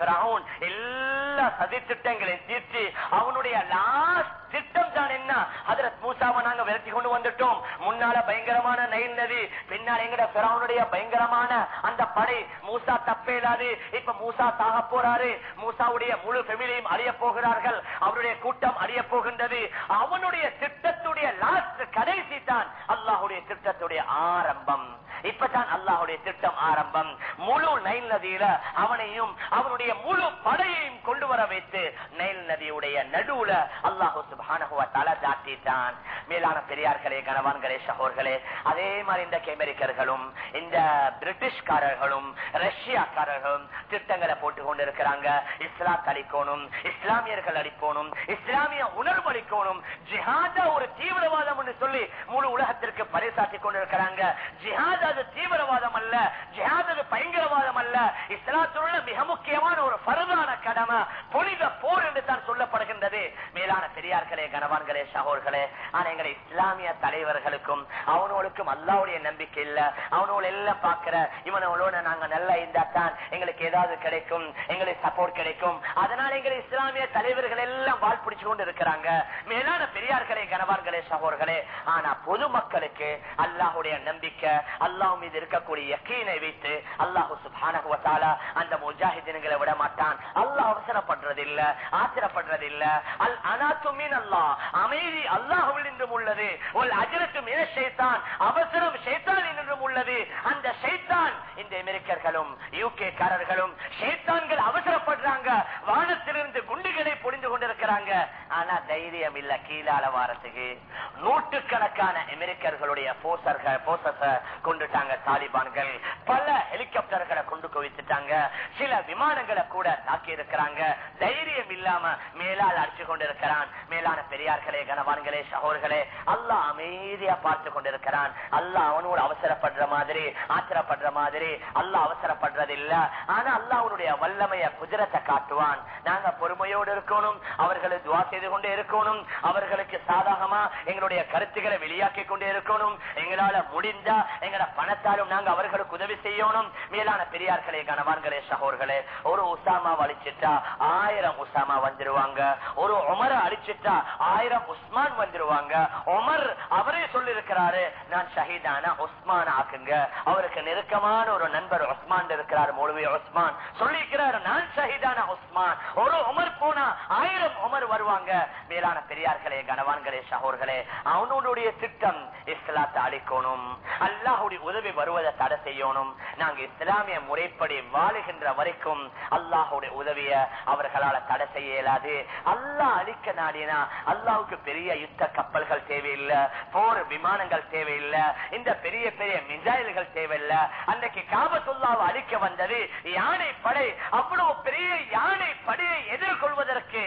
எல்லா சதி திட்டங்களையும் தீர்த்து அவனுடைய லாஸ்ட் திட்டம் தான் என்ன? அதுல மூசாவை நாங்க விரட்டி கொண்டு வந்துட்டோம். முன்னால பயங்கரமான நைல் நதி பின்னால் எங்கட பிறவனுடைய பயங்கரமான அந்த படை. மூசா தப்பேலாது இப்ப மூசா தாக போறாரு. மூசாவுடைய முழு பெமிலியும் அறிய போகிறார்கள். அவருடைய கூட்டம் அறிய போகின்றது. அவனுடைய திட்டத்துடைய லாஸ்ட் கடைசி தான் அல்லாஹுடைய திட்டத்துடைய ஆரம்பம். இப்பதான் அல்லாஹுடைய திட்டம் ஆரம்பம். முழு நைல் நதியில அவனையும் அவனுடைய முழு படையையும் கொண்டு வர வைத்து நைல் நதியுடைய நடுவுல அல்லாஹு சுபா தலை தாட்டிட்டான் மேலான பெரியார்களே கணவான்களே சகோர்களே அதே மாதிரி இந்த அமெரிக்கர்களும் இந்த பிரிட்டிஷ்காரர்களும் ரஷ்யாக்காரர்களும் திட்டங்களை போட்டு கொண்டிருக்கிறாங்க இஸ்லாம் அளிக்கணும் இஸ்லாமியர்கள் அளிக்கணும் இஸ்லாமிய உணர்வு அளிக்கணும் ஜிஹாத ஒரு தீவிரவாதம் என்று சொல்லி முழு உலகத்திற்கு பறைசாட்டி கொண்டிருக்கிறாங்க. ஜிஹாத் அது தீவிரவாதம் அல்ல ஜிஹாத் அது பயங்கரவாதம் அல்ல. இஸ்லாத்துள்ள மிக முக்கியமான ஒரு பருதான கடமை புனித போர் என்று தான் சொல்லப்படுகின்றது. மேலான பெரியார் பெரியார்களே கனவான்களே சகோர்களே ஆனா எங்களை இஸ்லாமிய தலைவர்களுக்கும் அவனோளுக்கும் அல்லாவுடைய நம்பிக்கை இல்ல. அவனோட எல்லாம் பாக்குற இவனோட நாங்க நல்லா இருந்தா தான் எங்களுக்கு ஏதாவது கிடைக்கும் எங்களுக்கு சப்போர்ட் கிடைக்கும். அதனால எங்களை இஸ்லாமிய தலைவர்கள் எல்லாம் வாழ் பிடிச்சு கொண்டு இருக்கிறாங்க. மேலான பெரியார்களே கனவான்களே சகோர்களே ஆனா பொதுமக்களுக்கு அல்லாஹுடைய நம்பிக்கை அல்லாஹ் மீது இருக்கக்கூடிய யக்கீனை வைத்து அல்லாஹு சுபானகுவத்தால அந்த முஜாஹிதீன்களை விட மாட்டான் அல்லாஹ் அவசரப்படுறதில்ல ஆத்திரப்படுறதில்ல. அல் அனாத்து அல்லா அமைதி அல்லாஹுவில் நின்றும் உள்ளது. ஒல் அஜரத்து இன ஷைத்தான். அவசரம் ஷைத்தான் நின்றும் உள்ளது. அந்த சைத்தான் இந்த அமெரிக்கர்களும் யூகே காரர்களும் சைத்தான்கள் அவசரப்படுறாங்க. வானத்திலிருந்து குண்டுகளை பொழிந்து கொண்டிருக்கிறாங்க. ஆனா தைரியம் இல்ல கீழால வாரத்துக்கு. நூற்றுக்கணக்கான அமெரிக்கர்களுடைய போசர்கள் போசஸ கொண்டுட்டாங்க தாலிபான்கள். பல ஹெலிகாப்டர்களை கொண்டு குவித்துட்டாங்க. சில விமானங்களை கூட தாக்கி இருக்கிறாங்க தைரியம் இல்லாம மேலால் அடிச்சு கொண்டிருக்கிறான். மேல மேலான பெரியார்களே கனவான்களே சகோர்களே அல்லா அமைதியா பார்த்து கொண்டிருக்கிறான். அல்லா அவனோடு அவசரப்படுற மாதிரி ஆத்திரப்படுற மாதிரி அல்லாஹ் அவசரப்படுறது இல்ல ஆனா அல்லா அவனுடைய வல்லமைய குதிரத்தை காட்டுவான். நாங்க பொறுமையோடு இருக்கணும் அவர்களை துவா செய்து கொண்டே இருக்கணும் அவர்களுக்கு சாதகமா எங்களுடைய கருத்துக்களை வெளியாக்கி கொண்டே இருக்கணும். எங்களால முடிந்தா எங்கட பணத்தாலும் நாங்க அவர்களுக்கு உதவி செய்யணும். மேலான பெரியார்களே கனவான்களே சகோர்களே ஒரு உசாமா அழிச்சிட்டா ஆயிரம் உசாமா வந்துருவாங்க. ஒரு உமர அழிச்சிட்டா ஆயிரம் உஸ்மான் வந்துருவாங்க. உமர் அவரே சொல்லிருக்கிறாரு நான் ஷஹீதான? உஸ்மான் ஆக்குங்க. அவருக்கு நெருக்கமான ஒரு நண்பர் உஸ்மான் இருக்கிறார் மௌலவி உஸ்மான். சொல்லிக்கிறார் நான் ஷஹீதான உஸ்மான். ஒரு உமர் போனா ஆயிரம் உமர் வருவாங்க. மேலான பெரியார்களே கனவான்களே சகோர்களே அவனுடைய திட்டம் இஸ்லாத்தை அழிக்கணும். அல்லாஹுடைய உதவி வருவதை தடை செய்யணும். நாங்க இஸ்லாமிய முறைப்படி வாழுகின்ற வரைக்கும் அல்லாஹுடைய உதவிய அவர்களால் தடை செய்ய இயலாது. அல்லாஹ் அழிக்க நாடினா அல்லாஹுக்கு பெரிய யுத்த கப்பல்கள் தேவையில்லை போர் விமானங்கள் தேவையில்லை இந்த பெரிய பெரிய மிசைல்கள் தேவையில்லை. அன்றைக்கு காபத்துல்லாவை அழிக்க வந்தது யானை படை அவ்வளவு பெரிய யானை படையை எதிர்கொள்வதற்கு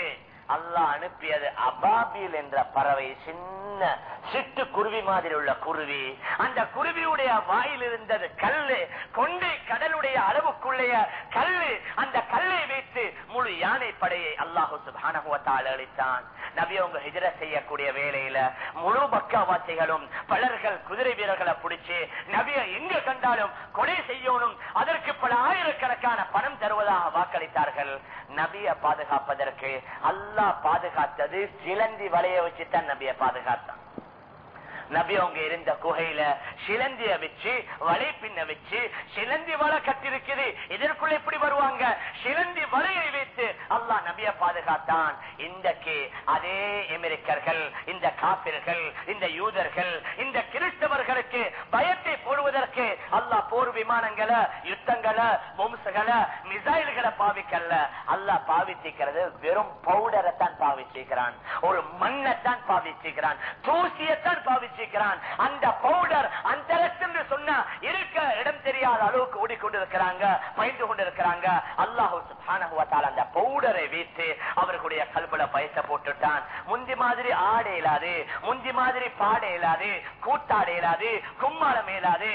அல்லா அனுப்பியது அபாபில் என்ற பறவை சின்ன சிட்டு குருவி மாதிரி உள்ள குருவி. அந்த குருவியுடைய வாயில் இருந்தது கல்லு. கொண்டை கடலுடைய அளவுக்குள்ளேய கல்லு. அந்த கல்லை வைத்து முழு யானை படையை அல்லாஹு சுபானகுவத்தால் அளித்தான் நபி அவங்க ஹிஜர செய்யக்கூடிய வேலையில முழு பக்கவாசிகளும் பலர்கள் குதிரை வீரர்களை பிடிச்சு நபிய எங்க கண்டாலும் கொலை செய்யணும் அதற்கு பல ஆயிரக்கணக்கான பணம் தருவதாக வாக்களித்தார்கள். நபிய பாதுகாப்பதற்கு அல்லா பாதுகாத்தது சிலந்தி வலைய வச்சுதான் நபிய பாதுகாத்தான். நபி அவங்க இருந்த குகையில சிலந்திய வச்சு வலை பின்ன வச்சு சிலந்தி வலை கட்டிருக்குது இதற்குள்ள எப்படி வருவாங்க? சிலந்தி வலையை வைத்து அல்லாஹ் நபிய பாதுகாத்தான். இன்றைக்கு அதே அமெரிக்கர்கள் இந்த காப்பிர்கள் இந்த யூதர்கள் இந்த கிறிஸ்தவர்களுக்கு பயத்தை போடுவதற்கு அல்லா போர் விமானங்களை யுத்தங்களை பொம்சுகளை மிசைல்களை பாவிக்கல. அல்லா பாவிச்சிக்கிறது வெறும் பவுடரை தான் பாவிச்சிக்கிறான். ஒரு மண்ணை தான் பாவிச்சிருக்கிறான் தூசியத்தான் வச்சிருக்கிறான் அந்த பவுடர் அந்த என்று சொன்னா இருக்க இடம் தெரியாத அளவுக்கு ஓடிக்கொண்டிருக்கிறாங்க பயந்து கொண்டிருக்கிறாங்க. அல்லாஹு சுப்ஹானஹு அந்த பவுடரை வைத்து அவர்களுடைய கல்புல பயச போட்டுட்டான். முந்தி மாதிரி ஆடை இல்லாது முந்தி மாதிரி பாடை இல்லாது கூத்தாட இல்லாது கும்மாளம் இல்லாது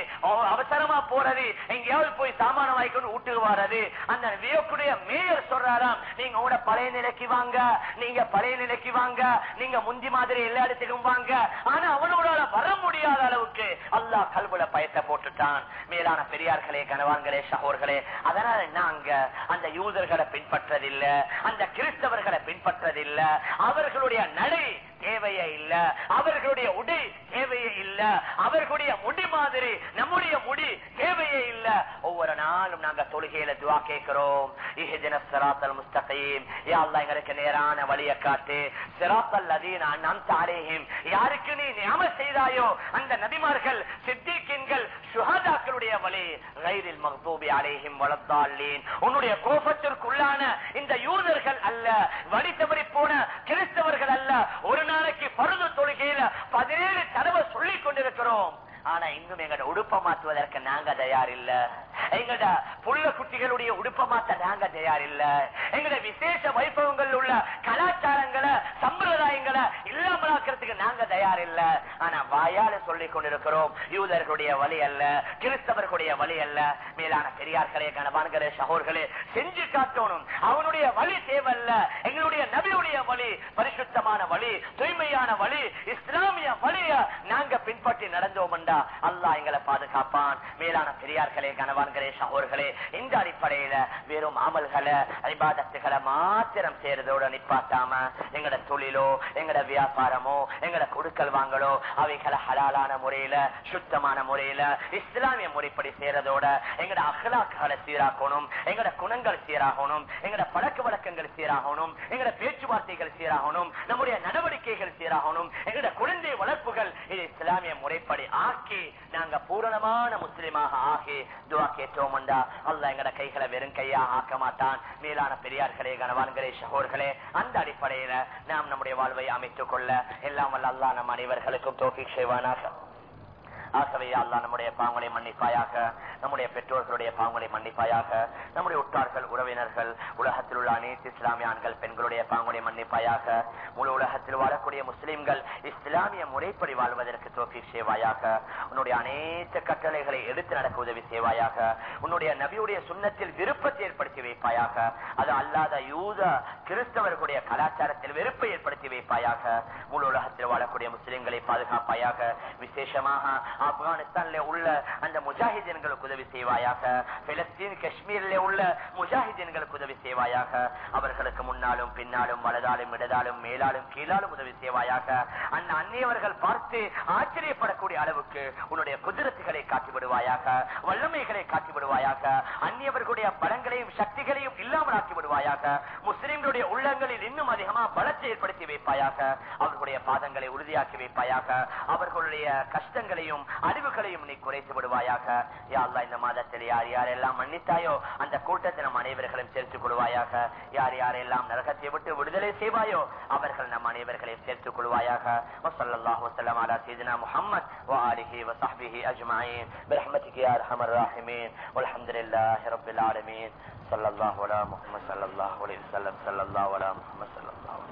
அவசரமா போறது எங்கேயாவது போய் சாமான வாய்க்கொண்டு வீட்டுக்கு வர்றது. அந்த வியக்குடைய மேயர் சொல்றாராம் நீங்க உங்களோட பழைய நிலைக்கு வாங்க நீங்க பழைய நிலைக்கு வாங்க நீங்க முந்தி மாதிரி எல்லா இடத்துக்கும் வாங்க. ஆனா அவனோட வர முடியாத அளவுக்கு அல்லாஹ் கல்புல பயத்தை போட்டுட்டான். மேலான பெரியார்களே கனவான்களே சகோர்களே அதனால நாங்க அந்த யூதர்களை பின்பற்றதில்லை அந்த கிறிஸ்தவர்களை பின்பற்றதில்லை. அவர்களுடைய நடை தேவையே இல்ல. அவர்களுடைய உடை தேவையே இல்ல. அவர்களுடைய முடி மாதிரி நம்முடைய முடி தேவையே இல்ல. ஒவ்வொரு நாளும் நாங்க தொழுகையில துவா கேட்கிறோம். சிராத்தல் முஸ்தகையும் எங்களுக்கு நேரான வழியை காட்டு. சிராத்தல் அதீன் அன்அம்த யாருக்கு நீ நியம செய்தாயோ அந்த நபிமார்கள் சித்திக்கின்கள் சுகாதாக்களுடைய வழி ரயிலில் மகதூபி அலைஹிம் வளர்த்தாள்ளேன் உன்னுடைய கோபத்திற்குள்ளான இந்த யூதர்கள் அல்ல. வழி தவறி போன கிறிஸ்தவர்கள் அல்ல. ஒரு நாளைக்கு பருது தொழுகையில பதினேழு தடவை சொல்லிக் கொண்டிருக்கிறோம். ஆனா இன்னும் எங்கட உடுப்ப மாற்றுவதற்கு நாங்க தயார் இல்ல எங்கட புள்ள குட்டிகளுடைய உடுப்ப மாத்த நாங்க தயார் இல்ல எங்கட விசேஷ வைபவங்கள் உள்ள கலாச்சாரங்களை சம்பிரதாயங்களை இல்லாமலாக்கிறதுக்கு நாங்க தயார் இல்ல ஆனா வாயால சொல்லிக் கொண்டிருக்கிறோம் யூதர்களுடைய வழி அல்ல கிறிஸ்தவர்களுடைய வழி அல்ல. மேலான பெரியார்களே கணவான்களே சகோர்களே செஞ்சு காட்டணும். அவனுடைய வழி தேவல்ல எங்களுடைய நபியுடைய வழி பரிசுத்தமான வழி தூய்மையான வழி இஸ்லாமிய வழிய நாங்க பின்பற்றி நடந்தோம் நடந்தோம்டா அல்லா எங்களை பாதுகாப்பான். மேலான பெரியார்களே கணவான்களே சகோர்களே இந்த அடிப்படையில வெறும் அமல்களை ஐபாதத்துகளை மாத்திரம் செய்யறதோட நிப்பாட்டாம எங்கட தொழிலோ எங்கட வியாபாரமோ எங்கட கொடுக்கல் வாங்கலோ அவைகளை ஹலாலான முறையில சுத்தமான முறையில இஸ்லாமிய முறைப்படி செய்யறதோட எங்கட அகலாக்களை சீராக்கணும் எங்கட குணங்கள் சீராகணும் எங்கட பழக்க வழக்கங்கள் சீராகணும் எங்கட பேச்சுவார்த்தைகள் சீராகணும் நம்முடைய நடவடிக்கைகள் சீராகணும் எங்கட குழந்தை வளர்ப்புகள் இது இஸ்லாமிய முறைப்படி ஆக்கி நாங்க பூரணமான முஸ்லிமாக ஆகி துவா கேட்டோம்டா அல்ல எங்கட கைகளை வெறும் கையா ஆக்க மாட்டான். மேலான பெரியார்களே கனவான்களே சகோர்களே அந்த அடிப்படையில நாம் நம்முடைய வாழ்வை அமைத்துக் கொள்ள. எல்லாம் வல்ல அல்லாஹ் நம் அனைவர்களுக்கும் தோக்கி செய்வானாக. ஆகவே அல்லா நம்முடைய பாவங்களை மன்னிப்பாயாக நம்முடைய பெற்றோர்களுடைய பாவங்களை மன்னிப்பாயாக நம்முடைய உற்றார்கள் உறவினர்கள் உலகத்தில் உள்ள அனைத்து இஸ்லாமிய ஆண்கள் பெண்களுடைய பாவங்களை மன்னிப்பாயாக முழு உலகத்தில் வாழக்கூடிய முஸ்லிம்கள் இஸ்லாமிய முறைப்படி வாழ்வதற்கு தோக்கி செய்வாயாக உன்னுடைய அனைத்து கட்டளைகளை எடுத்து நடக்க உதவி செய்வாயாக உன்னுடைய நபியுடைய சுண்ணத்தில் விருப்பத்தை ஏற்படுத்தி வைப்பாயாக அது அல்லாத யூத கிறிஸ்தவர்களுடைய கலாச்சாரத்தில் வெறுப்பை ஏற்படுத்தி வைப்பாயாக முழு உலகத்தில் வாழக்கூடிய முஸ்லிம்களை பாதுகாப்பாயாக விசேஷமாக ஆப்கானிஸ்தான்ல உள்ள அந்த முஜாஹிதீன்களுக்கு உதவி செய்வாயாக பிலஸ்தீன் காஷ்மீர்ல உள்ள முஜாஹிதீன்களுக்கு உதவி செய்வாயாக அவர்களுக்கு முன்னாலும் பின்னாலும் வலதாலும் இடதாலும் மேலாலும் கீழாலும் உதவி செய்வாயாக. அந்த அந்நியவர்கள் பார்த்து ஆச்சரியப்படக்கூடிய அளவுக்கு உன்னுடைய குதிரத்துகளை காட்டிவிடுவாயாக வல்லமைகளை காட்டிவிடுவாயாக அந்நியவர்களுடைய பலங்களையும் சக்திகளையும் இல்லாமல் ஆக்கிவிடுவாயாக முஸ்லிம்களுடைய உள்ளங்களில் இன்னும் அதிகமாக பலத்தை ஏற்படுத்தி வைப்பாயாக அவர்களுடைய பாதங்களை உறுதியாக்கி வைப்பாயாக அவர்களுடைய கஷ்டங்களையும் அறிவுகளையும் நீ குறைத்து விடுவாயாக யா அல்லாஹ் இந்த மாதத்தில் யார் யாரெல்லாம் மன்னித்தாயோ அந்த கூட்டத்தில் நம் அனைவர்களும் சேர்த்துக் கொள்வாயாக யார் யாரெல்லாம் நரகத்தை விட்டு விடுதலை செய்வாயோ அவர்கள் நம் அனைவர்களையும் சேர்த்துக் கொள்வாயாக வசல்லாஹு வசல்லம் அலா சீதனா முஹம்மத் وآله وصحبه أجمعين برحمتك يا أرحم الراحمين والحمد لله رب العالمين صلى الله على محمد صلى الله عليه وسلم صلى الله على محمد صلى الله عليه وسلم